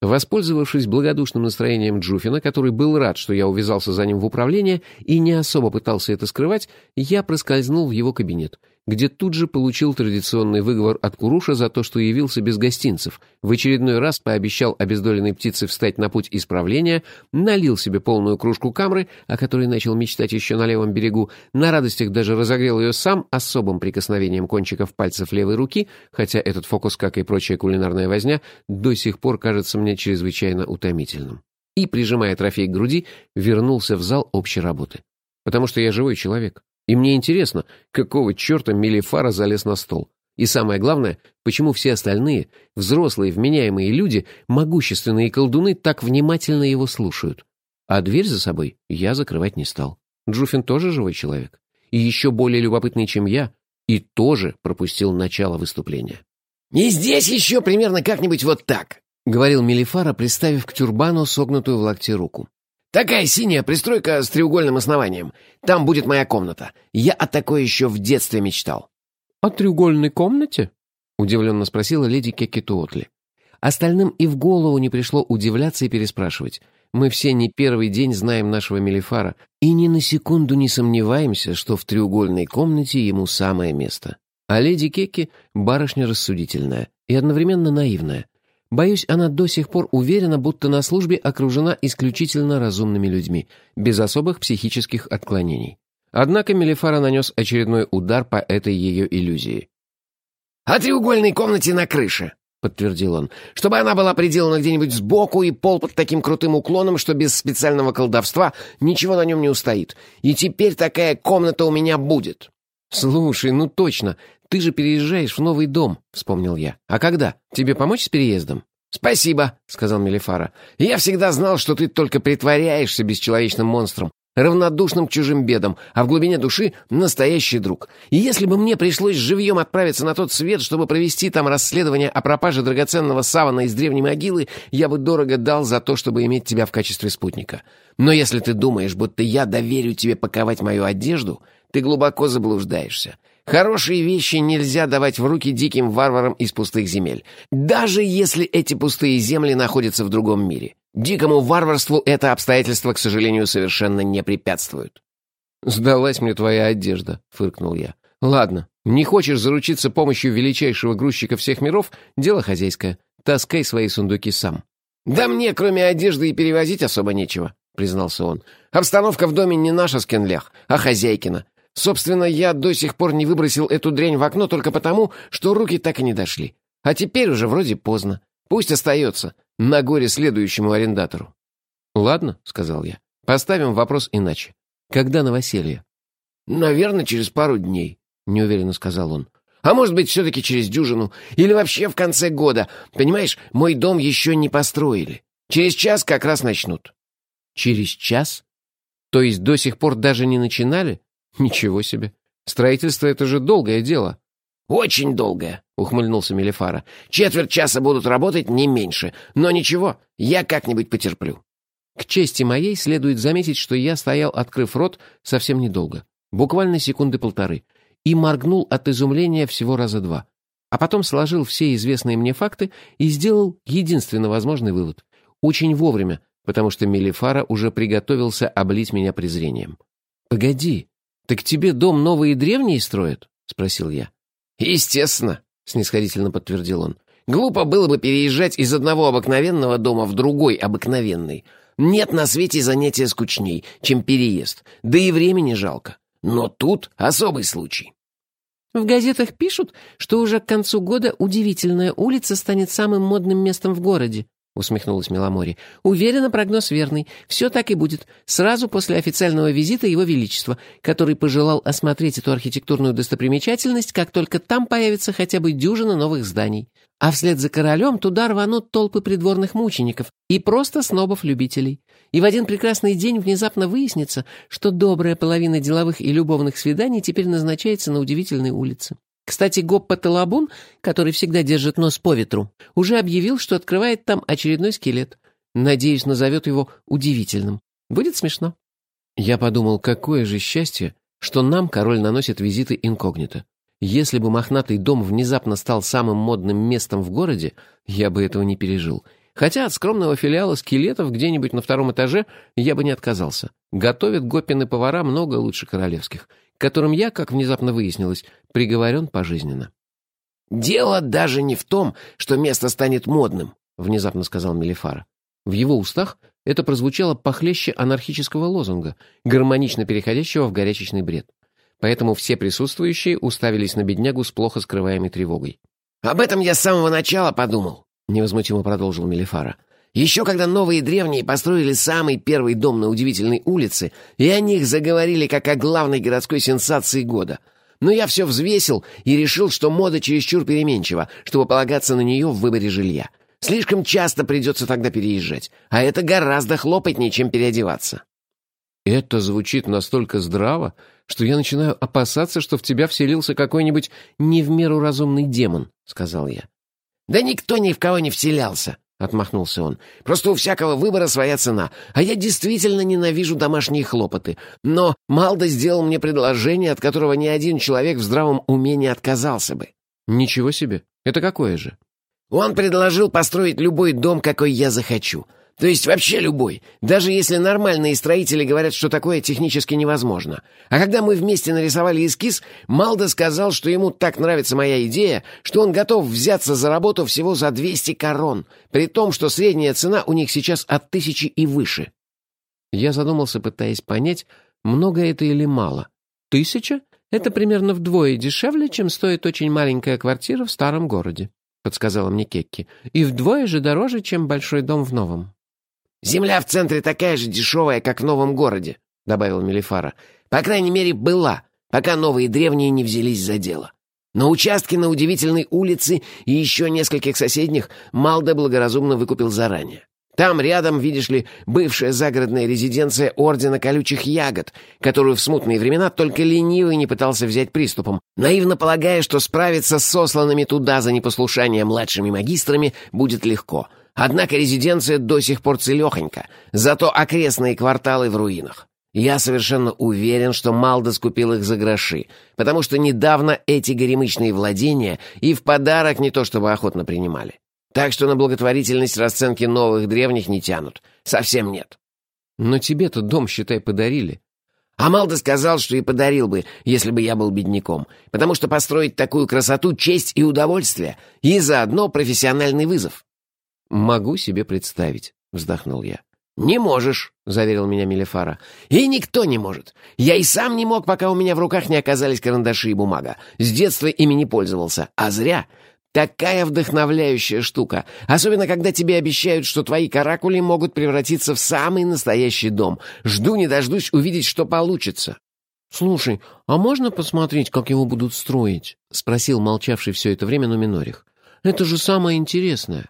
Воспользовавшись благодушным настроением Джуфина, который был рад, что я увязался за ним в управление и не особо пытался это скрывать, я проскользнул в его кабинет где тут же получил традиционный выговор от Куруша за то, что явился без гостинцев, в очередной раз пообещал обездоленной птице встать на путь исправления, налил себе полную кружку камры, о которой начал мечтать еще на левом берегу, на радостях даже разогрел ее сам особым прикосновением кончиков пальцев левой руки, хотя этот фокус, как и прочая кулинарная возня, до сих пор кажется мне чрезвычайно утомительным. И, прижимая трофей к груди, вернулся в зал общей работы. Потому что я живой человек. И мне интересно, какого черта Мелифара залез на стол. И самое главное, почему все остальные, взрослые, вменяемые люди, могущественные колдуны, так внимательно его слушают. А дверь за собой я закрывать не стал. Джуфин тоже живой человек. И еще более любопытный, чем я, и тоже пропустил начало выступления. «И здесь еще примерно как-нибудь вот так», — говорил Мелифара, приставив к тюрбану согнутую в локте руку. Такая синяя пристройка с треугольным основанием. Там будет моя комната. Я о такой еще в детстве мечтал». «О треугольной комнате?» — удивленно спросила леди Кекетуотли. Остальным и в голову не пришло удивляться и переспрашивать. Мы все не первый день знаем нашего Мелифара и ни на секунду не сомневаемся, что в треугольной комнате ему самое место. А леди Кеки — барышня рассудительная и одновременно наивная. Боюсь, она до сих пор уверена, будто на службе окружена исключительно разумными людьми, без особых психических отклонений. Однако Мелифара нанес очередной удар по этой ее иллюзии. «О треугольной комнате на крыше», — подтвердил он, «чтобы она была приделана где-нибудь сбоку и пол под таким крутым уклоном, что без специального колдовства ничего на нем не устоит. И теперь такая комната у меня будет». «Слушай, ну точно, ты же переезжаешь в новый дом», — вспомнил я. «А когда? Тебе помочь с переездом?» «Спасибо», — сказал Мелифара. «Я всегда знал, что ты только притворяешься бесчеловечным монстром, равнодушным к чужим бедам, а в глубине души настоящий друг. И если бы мне пришлось живьем отправиться на тот свет, чтобы провести там расследование о пропаже драгоценного савана из древней могилы, я бы дорого дал за то, чтобы иметь тебя в качестве спутника. Но если ты думаешь, будто я доверю тебе паковать мою одежду, ты глубоко заблуждаешься. Хорошие вещи нельзя давать в руки диким варварам из пустых земель, даже если эти пустые земли находятся в другом мире. Дикому варварству это обстоятельство, к сожалению, совершенно не препятствует. «Сдалась мне твоя одежда», — фыркнул я. «Ладно, не хочешь заручиться помощью величайшего грузчика всех миров? Дело хозяйское. Таскай свои сундуки сам». «Да мне, кроме одежды, и перевозить особо нечего», — признался он. «Обстановка в доме не наша с Кенлях, а хозяйкина. Собственно, я до сих пор не выбросил эту дрянь в окно только потому, что руки так и не дошли. А теперь уже вроде поздно. Пусть остается. На горе следующему арендатору. «Ладно», — сказал я. «Поставим вопрос иначе. Когда новоселье?» «Наверное, через пару дней», — неуверенно сказал он. А может быть, все-таки через дюжину. Или вообще в конце года. Понимаешь, мой дом еще не построили. Через час как раз начнут». «Через час? То есть до сих пор даже не начинали? Ничего себе. Строительство — это же долгое дело». «Очень долгое», — ухмыльнулся Мелифара. «Четверть часа будут работать не меньше. Но ничего, я как-нибудь потерплю». К чести моей следует заметить, что я стоял, открыв рот, совсем недолго. Буквально секунды полторы — и моргнул от изумления всего раза два. А потом сложил все известные мне факты и сделал единственно возможный вывод. Очень вовремя, потому что Мелифара уже приготовился облить меня презрением. «Погоди, так тебе дом новый и древний строят?» — спросил я. «Естественно», — снисходительно подтвердил он. «Глупо было бы переезжать из одного обыкновенного дома в другой обыкновенный. Нет на свете занятия скучней, чем переезд, да и времени жалко. Но тут особый случай. В газетах пишут, что уже к концу года удивительная улица станет самым модным местом в городе, усмехнулась Меломори. Уверена, прогноз верный. Все так и будет. Сразу после официального визита Его Величества, который пожелал осмотреть эту архитектурную достопримечательность, как только там появится хотя бы дюжина новых зданий. А вслед за королем туда рванут толпы придворных мучеников и просто снобов-любителей. И в один прекрасный день внезапно выяснится, что добрая половина деловых и любовных свиданий теперь назначается на удивительной улице. Кстати, Гоппа Талабун, который всегда держит нос по ветру, уже объявил, что открывает там очередной скелет. Надеюсь, назовет его удивительным. Будет смешно. Я подумал, какое же счастье, что нам король наносит визиты инкогнито. Если бы мохнатый дом внезапно стал самым модным местом в городе, я бы этого не пережил. Хотя от скромного филиала скелетов где-нибудь на втором этаже я бы не отказался. Готовят Гоппины повара много лучше королевских, которым я, как внезапно выяснилось, приговорен пожизненно. «Дело даже не в том, что место станет модным», — внезапно сказал Мелифара. В его устах это прозвучало похлеще анархического лозунга, гармонично переходящего в горячечный бред поэтому все присутствующие уставились на беднягу с плохо скрываемой тревогой. «Об этом я с самого начала подумал», — невозмутимо продолжил Мелифара. «Еще когда новые древние построили самый первый дом на удивительной улице, и о них заговорили как о главной городской сенсации года. Но я все взвесил и решил, что мода чересчур переменчива, чтобы полагаться на нее в выборе жилья. Слишком часто придется тогда переезжать, а это гораздо хлопотнее, чем переодеваться». «Это звучит настолько здраво, что я начинаю опасаться, что в тебя вселился какой-нибудь не в меру разумный демон», — сказал я. «Да никто ни в кого не вселялся», — отмахнулся он. «Просто у всякого выбора своя цена, а я действительно ненавижу домашние хлопоты. Но Малда сделал мне предложение, от которого ни один человек в здравом уме не отказался бы». «Ничего себе! Это какое же?» «Он предложил построить любой дом, какой я захочу». То есть вообще любой, даже если нормальные строители говорят, что такое технически невозможно. А когда мы вместе нарисовали эскиз, Малда сказал, что ему так нравится моя идея, что он готов взяться за работу всего за 200 корон, при том, что средняя цена у них сейчас от тысячи и выше. Я задумался, пытаясь понять, много это или мало. Тысяча — это примерно вдвое дешевле, чем стоит очень маленькая квартира в старом городе, — подсказала мне Кекки, и вдвое же дороже, чем большой дом в новом. «Земля в центре такая же дешевая, как в новом городе», — добавил Мелифара. «По крайней мере, была, пока новые древние не взялись за дело. Но участки на удивительной улице и еще нескольких соседних Малда благоразумно выкупил заранее. Там рядом, видишь ли, бывшая загородная резиденция Ордена Колючих Ягод, которую в смутные времена только ленивый не пытался взять приступом, наивно полагая, что справиться с сосланными туда за непослушание младшими магистрами будет легко — Однако резиденция до сих пор целехонька, зато окрестные кварталы в руинах. Я совершенно уверен, что Малдос купил их за гроши, потому что недавно эти горемычные владения и в подарок не то чтобы охотно принимали. Так что на благотворительность расценки новых древних не тянут. Совсем нет. Но тебе-то дом, считай, подарили. А Малда сказал, что и подарил бы, если бы я был бедняком, потому что построить такую красоту — честь и удовольствие, и заодно профессиональный вызов. «Могу себе представить», — вздохнул я. «Не можешь», — заверил меня Мелефара. «И никто не может. Я и сам не мог, пока у меня в руках не оказались карандаши и бумага. С детства ими не пользовался. А зря. Такая вдохновляющая штука. Особенно, когда тебе обещают, что твои каракули могут превратиться в самый настоящий дом. Жду не дождусь увидеть, что получится». «Слушай, а можно посмотреть, как его будут строить?» — спросил молчавший все это время Нуминорих. «Это же самое интересное».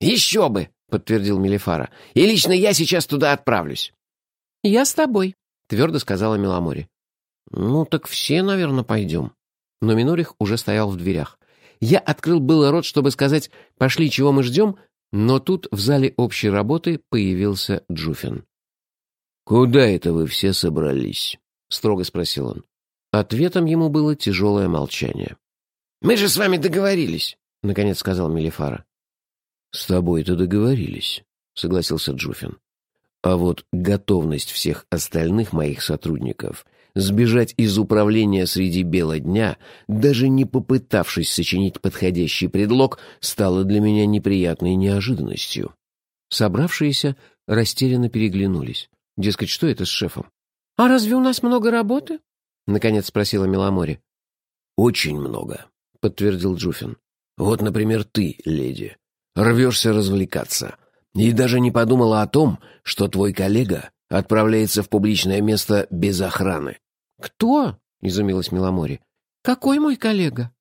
«Еще бы!» — подтвердил Мелифара. «И лично я сейчас туда отправлюсь». «Я с тобой», — твердо сказала Меломори. «Ну, так все, наверное, пойдем». Но Минорих уже стоял в дверях. Я открыл было рот, чтобы сказать «пошли, чего мы ждем», но тут в зале общей работы появился Джуфин. «Куда это вы все собрались?» — строго спросил он. Ответом ему было тяжелое молчание. «Мы же с вами договорились», — наконец сказал Мелифара. «С тобой-то договорились», — согласился Джуфин. «А вот готовность всех остальных моих сотрудников сбежать из управления среди бела дня, даже не попытавшись сочинить подходящий предлог, стало для меня неприятной неожиданностью». Собравшиеся растерянно переглянулись. Дескать, что это с шефом? «А разве у нас много работы?» — наконец спросила Меломори. «Очень много», — подтвердил Джуфин. «Вот, например, ты, леди, рвешься развлекаться, и даже не подумала о том, что твой коллега отправляется в публичное место без охраны». «Кто?» — изумилась Меломори. «Какой мой коллега?»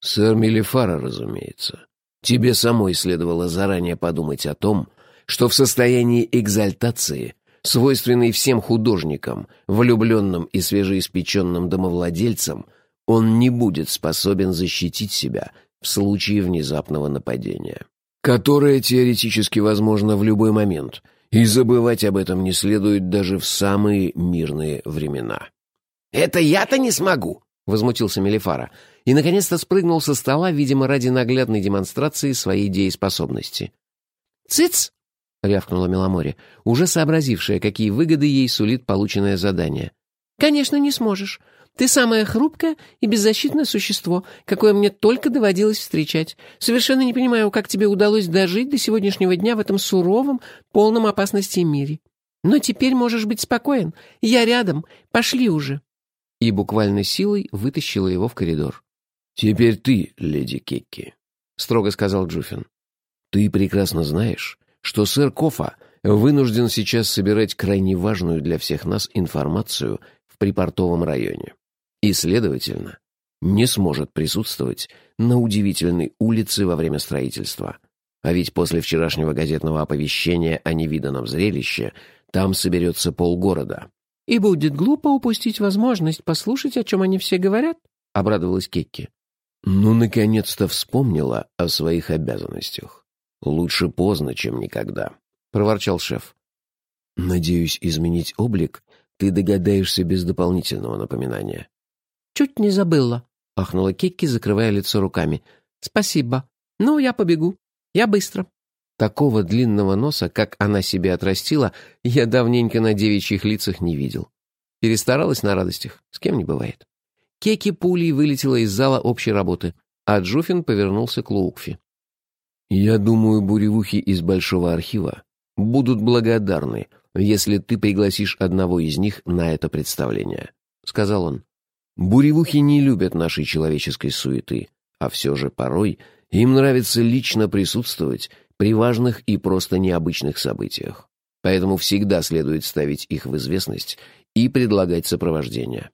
«Сэр Мелифара, разумеется. Тебе самой следовало заранее подумать о том, что в состоянии экзальтации, свойственной всем художникам, влюбленным и свежеиспеченным домовладельцам, он не будет способен защитить себя в случае внезапного нападения, которое теоретически возможно в любой момент, и забывать об этом не следует даже в самые мирные времена. «Это я-то не смогу!» — возмутился Мелифара, и, наконец-то, спрыгнул со стола, видимо, ради наглядной демонстрации своей дееспособности. «Цыц!» — рявкнула Меломори, уже сообразившая, какие выгоды ей сулит полученное задание. «Конечно, не сможешь. Ты самое хрупкое и беззащитное существо, какое мне только доводилось встречать. Совершенно не понимаю, как тебе удалось дожить до сегодняшнего дня в этом суровом, полном опасности мире. Но теперь можешь быть спокоен. Я рядом. Пошли уже». И буквально силой вытащила его в коридор. «Теперь ты, леди Кекки», — строго сказал Джуфин. «Ты прекрасно знаешь, что сэр Кофа вынужден сейчас собирать крайне важную для всех нас информацию в припортовом районе и, следовательно, не сможет присутствовать на удивительной улице во время строительства. А ведь после вчерашнего газетного оповещения о невиданном зрелище там соберется полгорода. «И будет глупо упустить возможность послушать, о чем они все говорят», — обрадовалась Кекки. «Ну, наконец-то вспомнила о своих обязанностях. Лучше поздно, чем никогда», — проворчал шеф. «Надеюсь, изменить облик ты догадаешься без дополнительного напоминания». «Чуть не забыла», — ахнула Кикки, закрывая лицо руками. «Спасибо. Ну, я побегу. Я быстро». Такого длинного носа, как она себе отрастила, я давненько на девичьих лицах не видел. Перестаралась на радостях, с кем не бывает. Кеки пулей вылетела из зала общей работы, а Джуфин повернулся к Лоукфи. «Я думаю, буревухи из Большого архива будут благодарны, если ты пригласишь одного из них на это представление», — сказал он. Буревухи не любят нашей человеческой суеты, а все же порой им нравится лично присутствовать при важных и просто необычных событиях. Поэтому всегда следует ставить их в известность и предлагать сопровождение.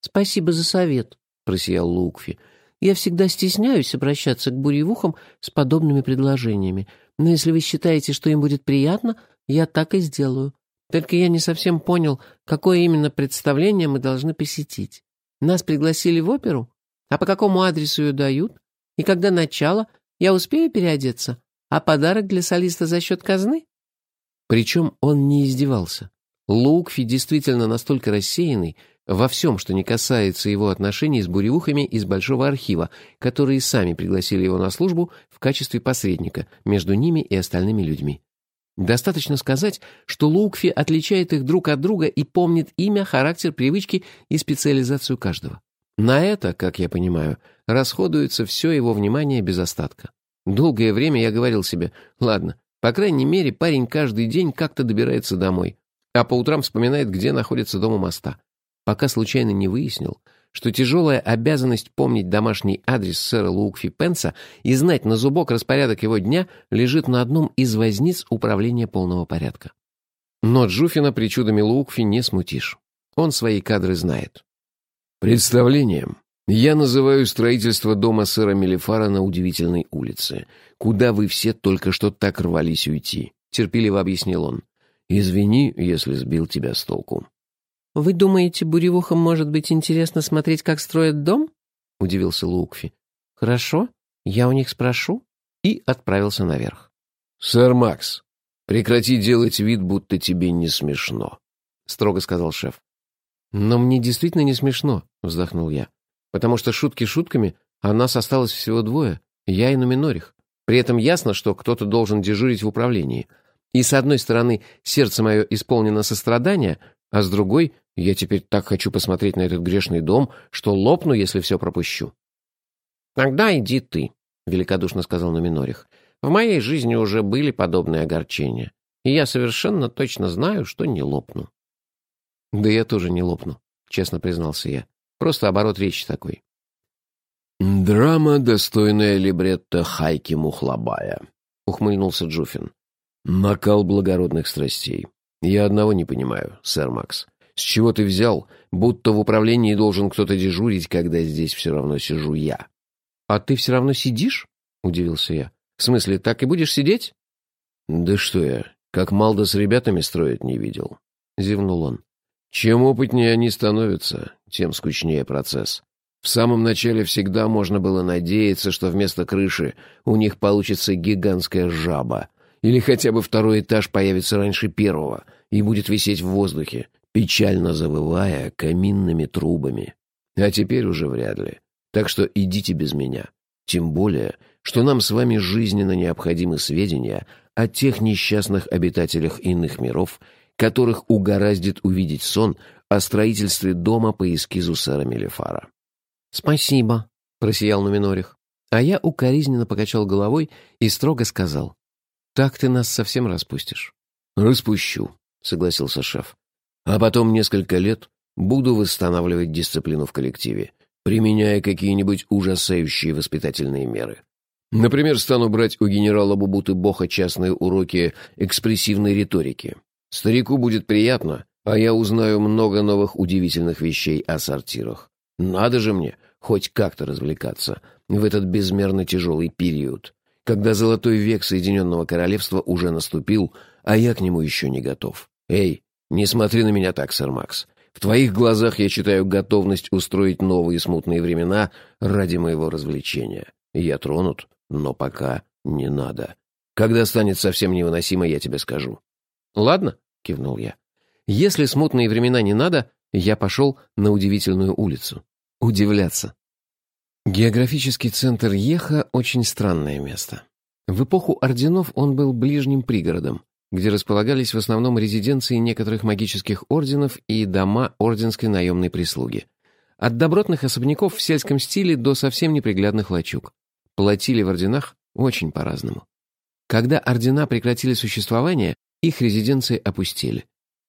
«Спасибо за совет», — просиял Лукфи. «Я всегда стесняюсь обращаться к буревухам с подобными предложениями, но если вы считаете, что им будет приятно, я так и сделаю. Только я не совсем понял, какое именно представление мы должны посетить. Нас пригласили в оперу? А по какому адресу ее дают? И когда начало? Я успею переодеться? А подарок для солиста за счет казны? Причем он не издевался. Лукфи действительно настолько рассеянный во всем, что не касается его отношений с буревухами из Большого архива, которые сами пригласили его на службу в качестве посредника между ними и остальными людьми. Достаточно сказать, что Лукфи отличает их друг от друга и помнит имя, характер, привычки и специализацию каждого. На это, как я понимаю, расходуется все его внимание без остатка. Долгое время я говорил себе, ладно, по крайней мере, парень каждый день как-то добирается домой, а по утрам вспоминает, где находится дом у моста. Пока случайно не выяснил, что тяжелая обязанность помнить домашний адрес сэра Лукфи Пенса и знать на зубок распорядок его дня лежит на одном из возниц управления полного порядка. Но Джуфина причудами Лукфи не смутишь. Он свои кадры знает. Представлением я называю строительство дома сэра Мелифара на удивительной улице, куда вы все только что так рвались уйти, терпеливо объяснил он. Извини, если сбил тебя с толку. «Вы думаете, буревухам может быть интересно смотреть, как строят дом?» — удивился Лукфи. «Хорошо, я у них спрошу». И отправился наверх. «Сэр Макс, прекрати делать вид, будто тебе не смешно», — строго сказал шеф. «Но мне действительно не смешно», — вздохнул я. «Потому что шутки шутками, а нас осталось всего двое, я и Нуминорих. При этом ясно, что кто-то должен дежурить в управлении. И с одной стороны, сердце мое исполнено сострадания, а с другой, я теперь так хочу посмотреть на этот грешный дом, что лопну, если все пропущу». «Тогда иди ты», — великодушно сказал Номинорих. «В моей жизни уже были подобные огорчения, и я совершенно точно знаю, что не лопну». «Да я тоже не лопну», — честно признался я. «Просто оборот речи такой». «Драма, достойная либретто Хайки Мухлабая», — ухмыльнулся Джуфин. «Накал благородных страстей. Я одного не понимаю, сэр Макс. С чего ты взял, будто в управлении должен кто-то дежурить, когда здесь все равно сижу я?» «А ты все равно сидишь?» — удивился я. «В смысле, так и будешь сидеть?» «Да что я, как Малда с ребятами строит, не видел», — зевнул он. «Чем опытнее они становятся, тем скучнее процесс. В самом начале всегда можно было надеяться, что вместо крыши у них получится гигантская жаба, или хотя бы второй этаж появится раньше первого и будет висеть в воздухе, печально завывая каминными трубами. А теперь уже вряд ли. Так что идите без меня. Тем более, что нам с вами жизненно необходимы сведения о тех несчастных обитателях иных миров, которых угораздит увидеть сон о строительстве дома по эскизу сэра Мелефара. «Спасибо», — просиял Нуминорих. А я укоризненно покачал головой и строго сказал. «Так ты нас совсем распустишь». «Распущу», — согласился шеф. «А потом несколько лет буду восстанавливать дисциплину в коллективе, применяя какие-нибудь ужасающие воспитательные меры. Например, стану брать у генерала Бубуты Боха частные уроки экспрессивной риторики. Старику будет приятно, а я узнаю много новых удивительных вещей о сортирах. Надо же мне хоть как-то развлекаться в этот безмерно тяжелый период, когда золотой век Соединенного Королевства уже наступил, а я к нему еще не готов. Эй, не смотри на меня так, сэр Макс. В твоих глазах я читаю готовность устроить новые смутные времена ради моего развлечения. Я тронут, но пока не надо. Когда станет совсем невыносимо, я тебе скажу». «Ладно», — кивнул я. «Если смутные времена не надо, я пошел на удивительную улицу. Удивляться». Географический центр Еха — очень странное место. В эпоху орденов он был ближним пригородом, где располагались в основном резиденции некоторых магических орденов и дома орденской наемной прислуги. От добротных особняков в сельском стиле до совсем неприглядных лачуг. Платили в орденах очень по-разному. Когда ордена прекратили существование, их резиденции опустели.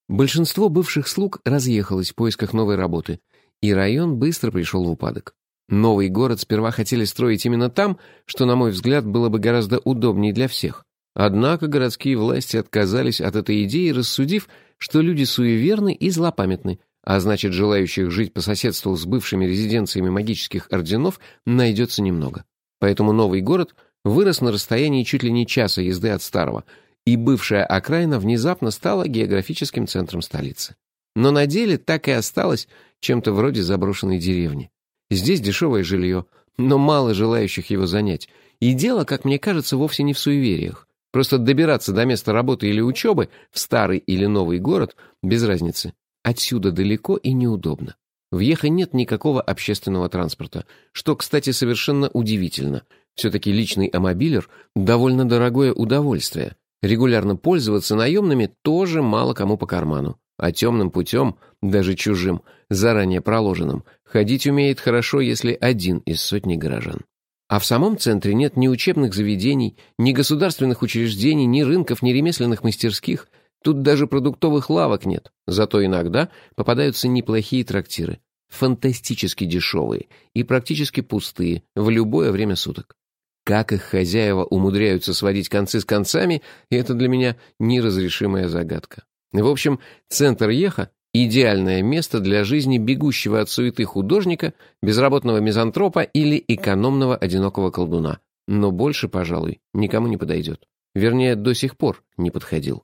Большинство бывших слуг разъехалось в поисках новой работы, и район быстро пришел в упадок. Новый город сперва хотели строить именно там, что, на мой взгляд, было бы гораздо удобнее для всех. Однако городские власти отказались от этой идеи, рассудив, что люди суеверны и злопамятны, а значит, желающих жить по соседству с бывшими резиденциями магических орденов найдется немного. Поэтому новый город вырос на расстоянии чуть ли не часа езды от старого, и бывшая окраина внезапно стала географическим центром столицы. Но на деле так и осталось чем-то вроде заброшенной деревни. Здесь дешевое жилье, но мало желающих его занять. И дело, как мне кажется, вовсе не в суевериях. Просто добираться до места работы или учебы в старый или новый город без разницы. Отсюда далеко и неудобно. В Ехе нет никакого общественного транспорта, что, кстати, совершенно удивительно. Все-таки личный амобилер – довольно дорогое удовольствие. Регулярно пользоваться наемными тоже мало кому по карману. А темным путем, даже чужим, заранее проложенным, ходить умеет хорошо, если один из сотни горожан. А в самом центре нет ни учебных заведений, ни государственных учреждений, ни рынков, ни ремесленных мастерских. Тут даже продуктовых лавок нет. Зато иногда попадаются неплохие трактиры. Фантастически дешевые и практически пустые в любое время суток. Как их хозяева умудряются сводить концы с концами, это для меня неразрешимая загадка. В общем, центр Еха Идеальное место для жизни бегущего от суеты художника, безработного мизантропа или экономного одинокого колдуна. Но больше, пожалуй, никому не подойдет. Вернее, до сих пор не подходил.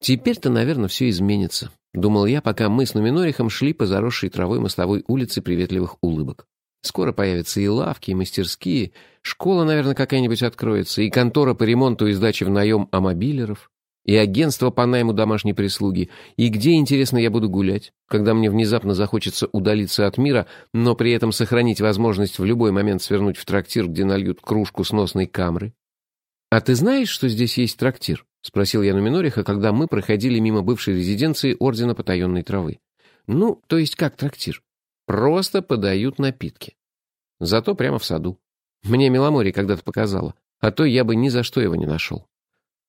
Теперь-то, наверное, все изменится, думал я, пока мы с Нуминорихом шли по заросшей травой мостовой улице приветливых улыбок. Скоро появятся и лавки, и мастерские, школа, наверное, какая-нибудь откроется, и контора по ремонту и сдаче в наем амобилеров, и агентство по найму домашней прислуги, и где, интересно, я буду гулять, когда мне внезапно захочется удалиться от мира, но при этом сохранить возможность в любой момент свернуть в трактир, где нальют кружку сносной камры. «А ты знаешь, что здесь есть трактир?» — спросил я Нуминориха, когда мы проходили мимо бывшей резиденции Ордена Потаенной Травы. «Ну, то есть как трактир? Просто подают напитки. Зато прямо в саду. Мне Меломори когда-то показала, а то я бы ни за что его не нашел».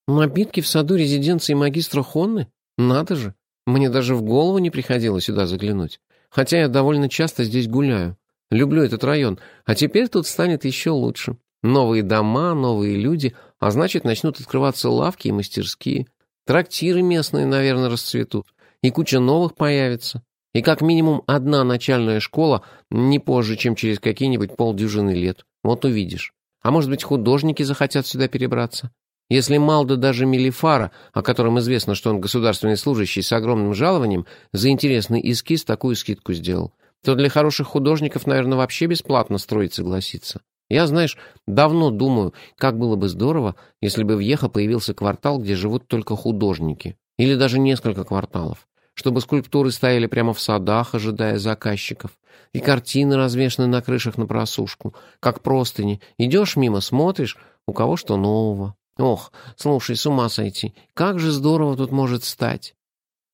«Напитки в саду резиденции магистра Хонны? Надо же! Мне даже в голову не приходило сюда заглянуть. Хотя я довольно часто здесь гуляю. Люблю этот район, а теперь тут станет еще лучше. Новые дома, новые люди, а значит, начнут открываться лавки и мастерские. Трактиры местные, наверное, расцветут. И куча новых появится. И как минимум одна начальная школа не позже, чем через какие-нибудь полдюжины лет. Вот увидишь. А может быть, художники захотят сюда перебраться? Если Малда даже Мелифара, о котором известно, что он государственный служащий с огромным жалованием, за интересный эскиз такую скидку сделал, то для хороших художников, наверное, вообще бесплатно строить согласится. Я, знаешь, давно думаю, как было бы здорово, если бы в Ехо появился квартал, где живут только художники. Или даже несколько кварталов. Чтобы скульптуры стояли прямо в садах, ожидая заказчиков. И картины развешаны на крышах на просушку, как простыни. Идешь мимо, смотришь, у кого что нового. Ох, слушай, с ума сойти. Как же здорово тут может стать.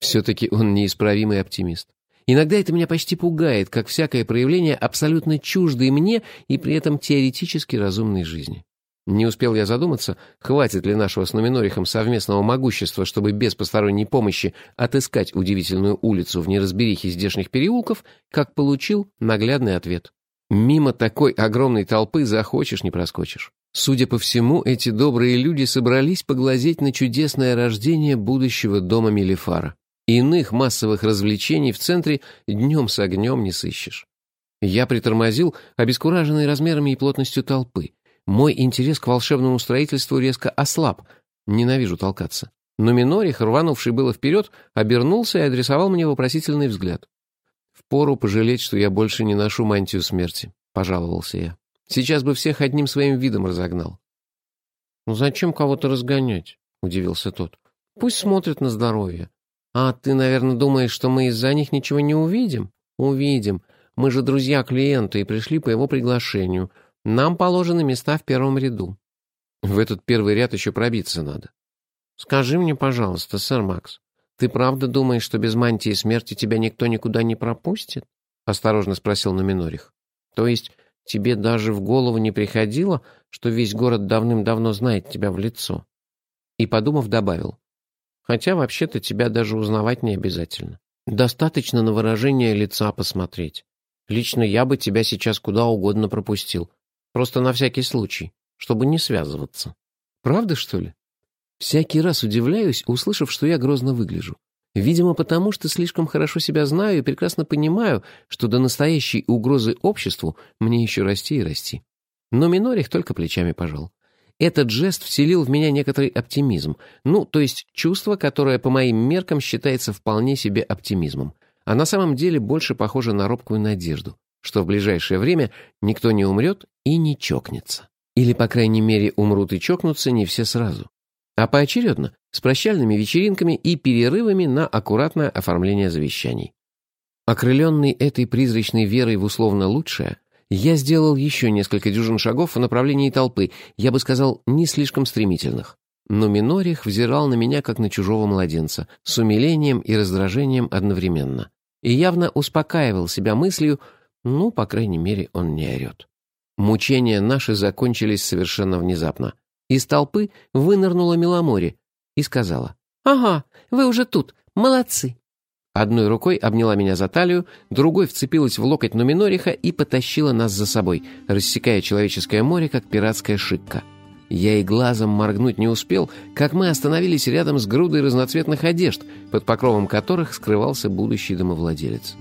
Все-таки он неисправимый оптимист. Иногда это меня почти пугает, как всякое проявление абсолютно чуждой мне и при этом теоретически разумной жизни. Не успел я задуматься, хватит ли нашего с Нуминорихом совместного могущества, чтобы без посторонней помощи отыскать удивительную улицу в неразберихе здешних переулков, как получил наглядный ответ. Мимо такой огромной толпы захочешь, не проскочишь. Судя по всему, эти добрые люди собрались поглазеть на чудесное рождение будущего дома Мелифара. Иных массовых развлечений в центре днем с огнем не сыщешь. Я притормозил, обескураженный размерами и плотностью толпы. Мой интерес к волшебному строительству резко ослаб. Ненавижу толкаться. Но Минорих, рванувший было вперед, обернулся и адресовал мне вопросительный взгляд. «Впору пожалеть, что я больше не ношу мантию смерти», — пожаловался я. «Сейчас бы всех одним своим видом разогнал». «Ну зачем кого-то разгонять?» — удивился тот. «Пусть смотрят на здоровье. «А ты, наверное, думаешь, что мы из-за них ничего не увидим?» «Увидим. Мы же друзья клиента и пришли по его приглашению. Нам положены места в первом ряду». «В этот первый ряд еще пробиться надо». «Скажи мне, пожалуйста, сэр Макс, ты правда думаешь, что без мантии смерти тебя никто никуда не пропустит?» — осторожно спросил Номинорих. «То есть тебе даже в голову не приходило, что весь город давным-давно знает тебя в лицо?» И, подумав, добавил. Хотя вообще-то тебя даже узнавать не обязательно. Достаточно на выражение лица посмотреть. Лично я бы тебя сейчас куда угодно пропустил. Просто на всякий случай, чтобы не связываться. Правда, что ли? Всякий раз удивляюсь, услышав, что я грозно выгляжу. Видимо, потому что слишком хорошо себя знаю и прекрасно понимаю, что до настоящей угрозы обществу мне еще расти и расти. Но Минорих только плечами пожал. Этот жест вселил в меня некоторый оптимизм, ну, то есть чувство, которое по моим меркам считается вполне себе оптимизмом, а на самом деле больше похоже на робкую надежду, что в ближайшее время никто не умрет и не чокнется. Или, по крайней мере, умрут и чокнутся не все сразу, а поочередно, с прощальными вечеринками и перерывами на аккуратное оформление завещаний. Окрыленный этой призрачной верой в условно лучшее, я сделал еще несколько дюжин шагов в направлении толпы, я бы сказал, не слишком стремительных. Но Минорих взирал на меня, как на чужого младенца, с умилением и раздражением одновременно. И явно успокаивал себя мыслью, ну, по крайней мере, он не орет. Мучения наши закончились совершенно внезапно. Из толпы вынырнула Меломори и сказала, «Ага, вы уже тут, молодцы, Одной рукой обняла меня за талию, другой вцепилась в локоть Нуминориха и потащила нас за собой, рассекая человеческое море, как пиратская шикка. Я и глазом моргнуть не успел, как мы остановились рядом с грудой разноцветных одежд, под покровом которых скрывался будущий домовладелец.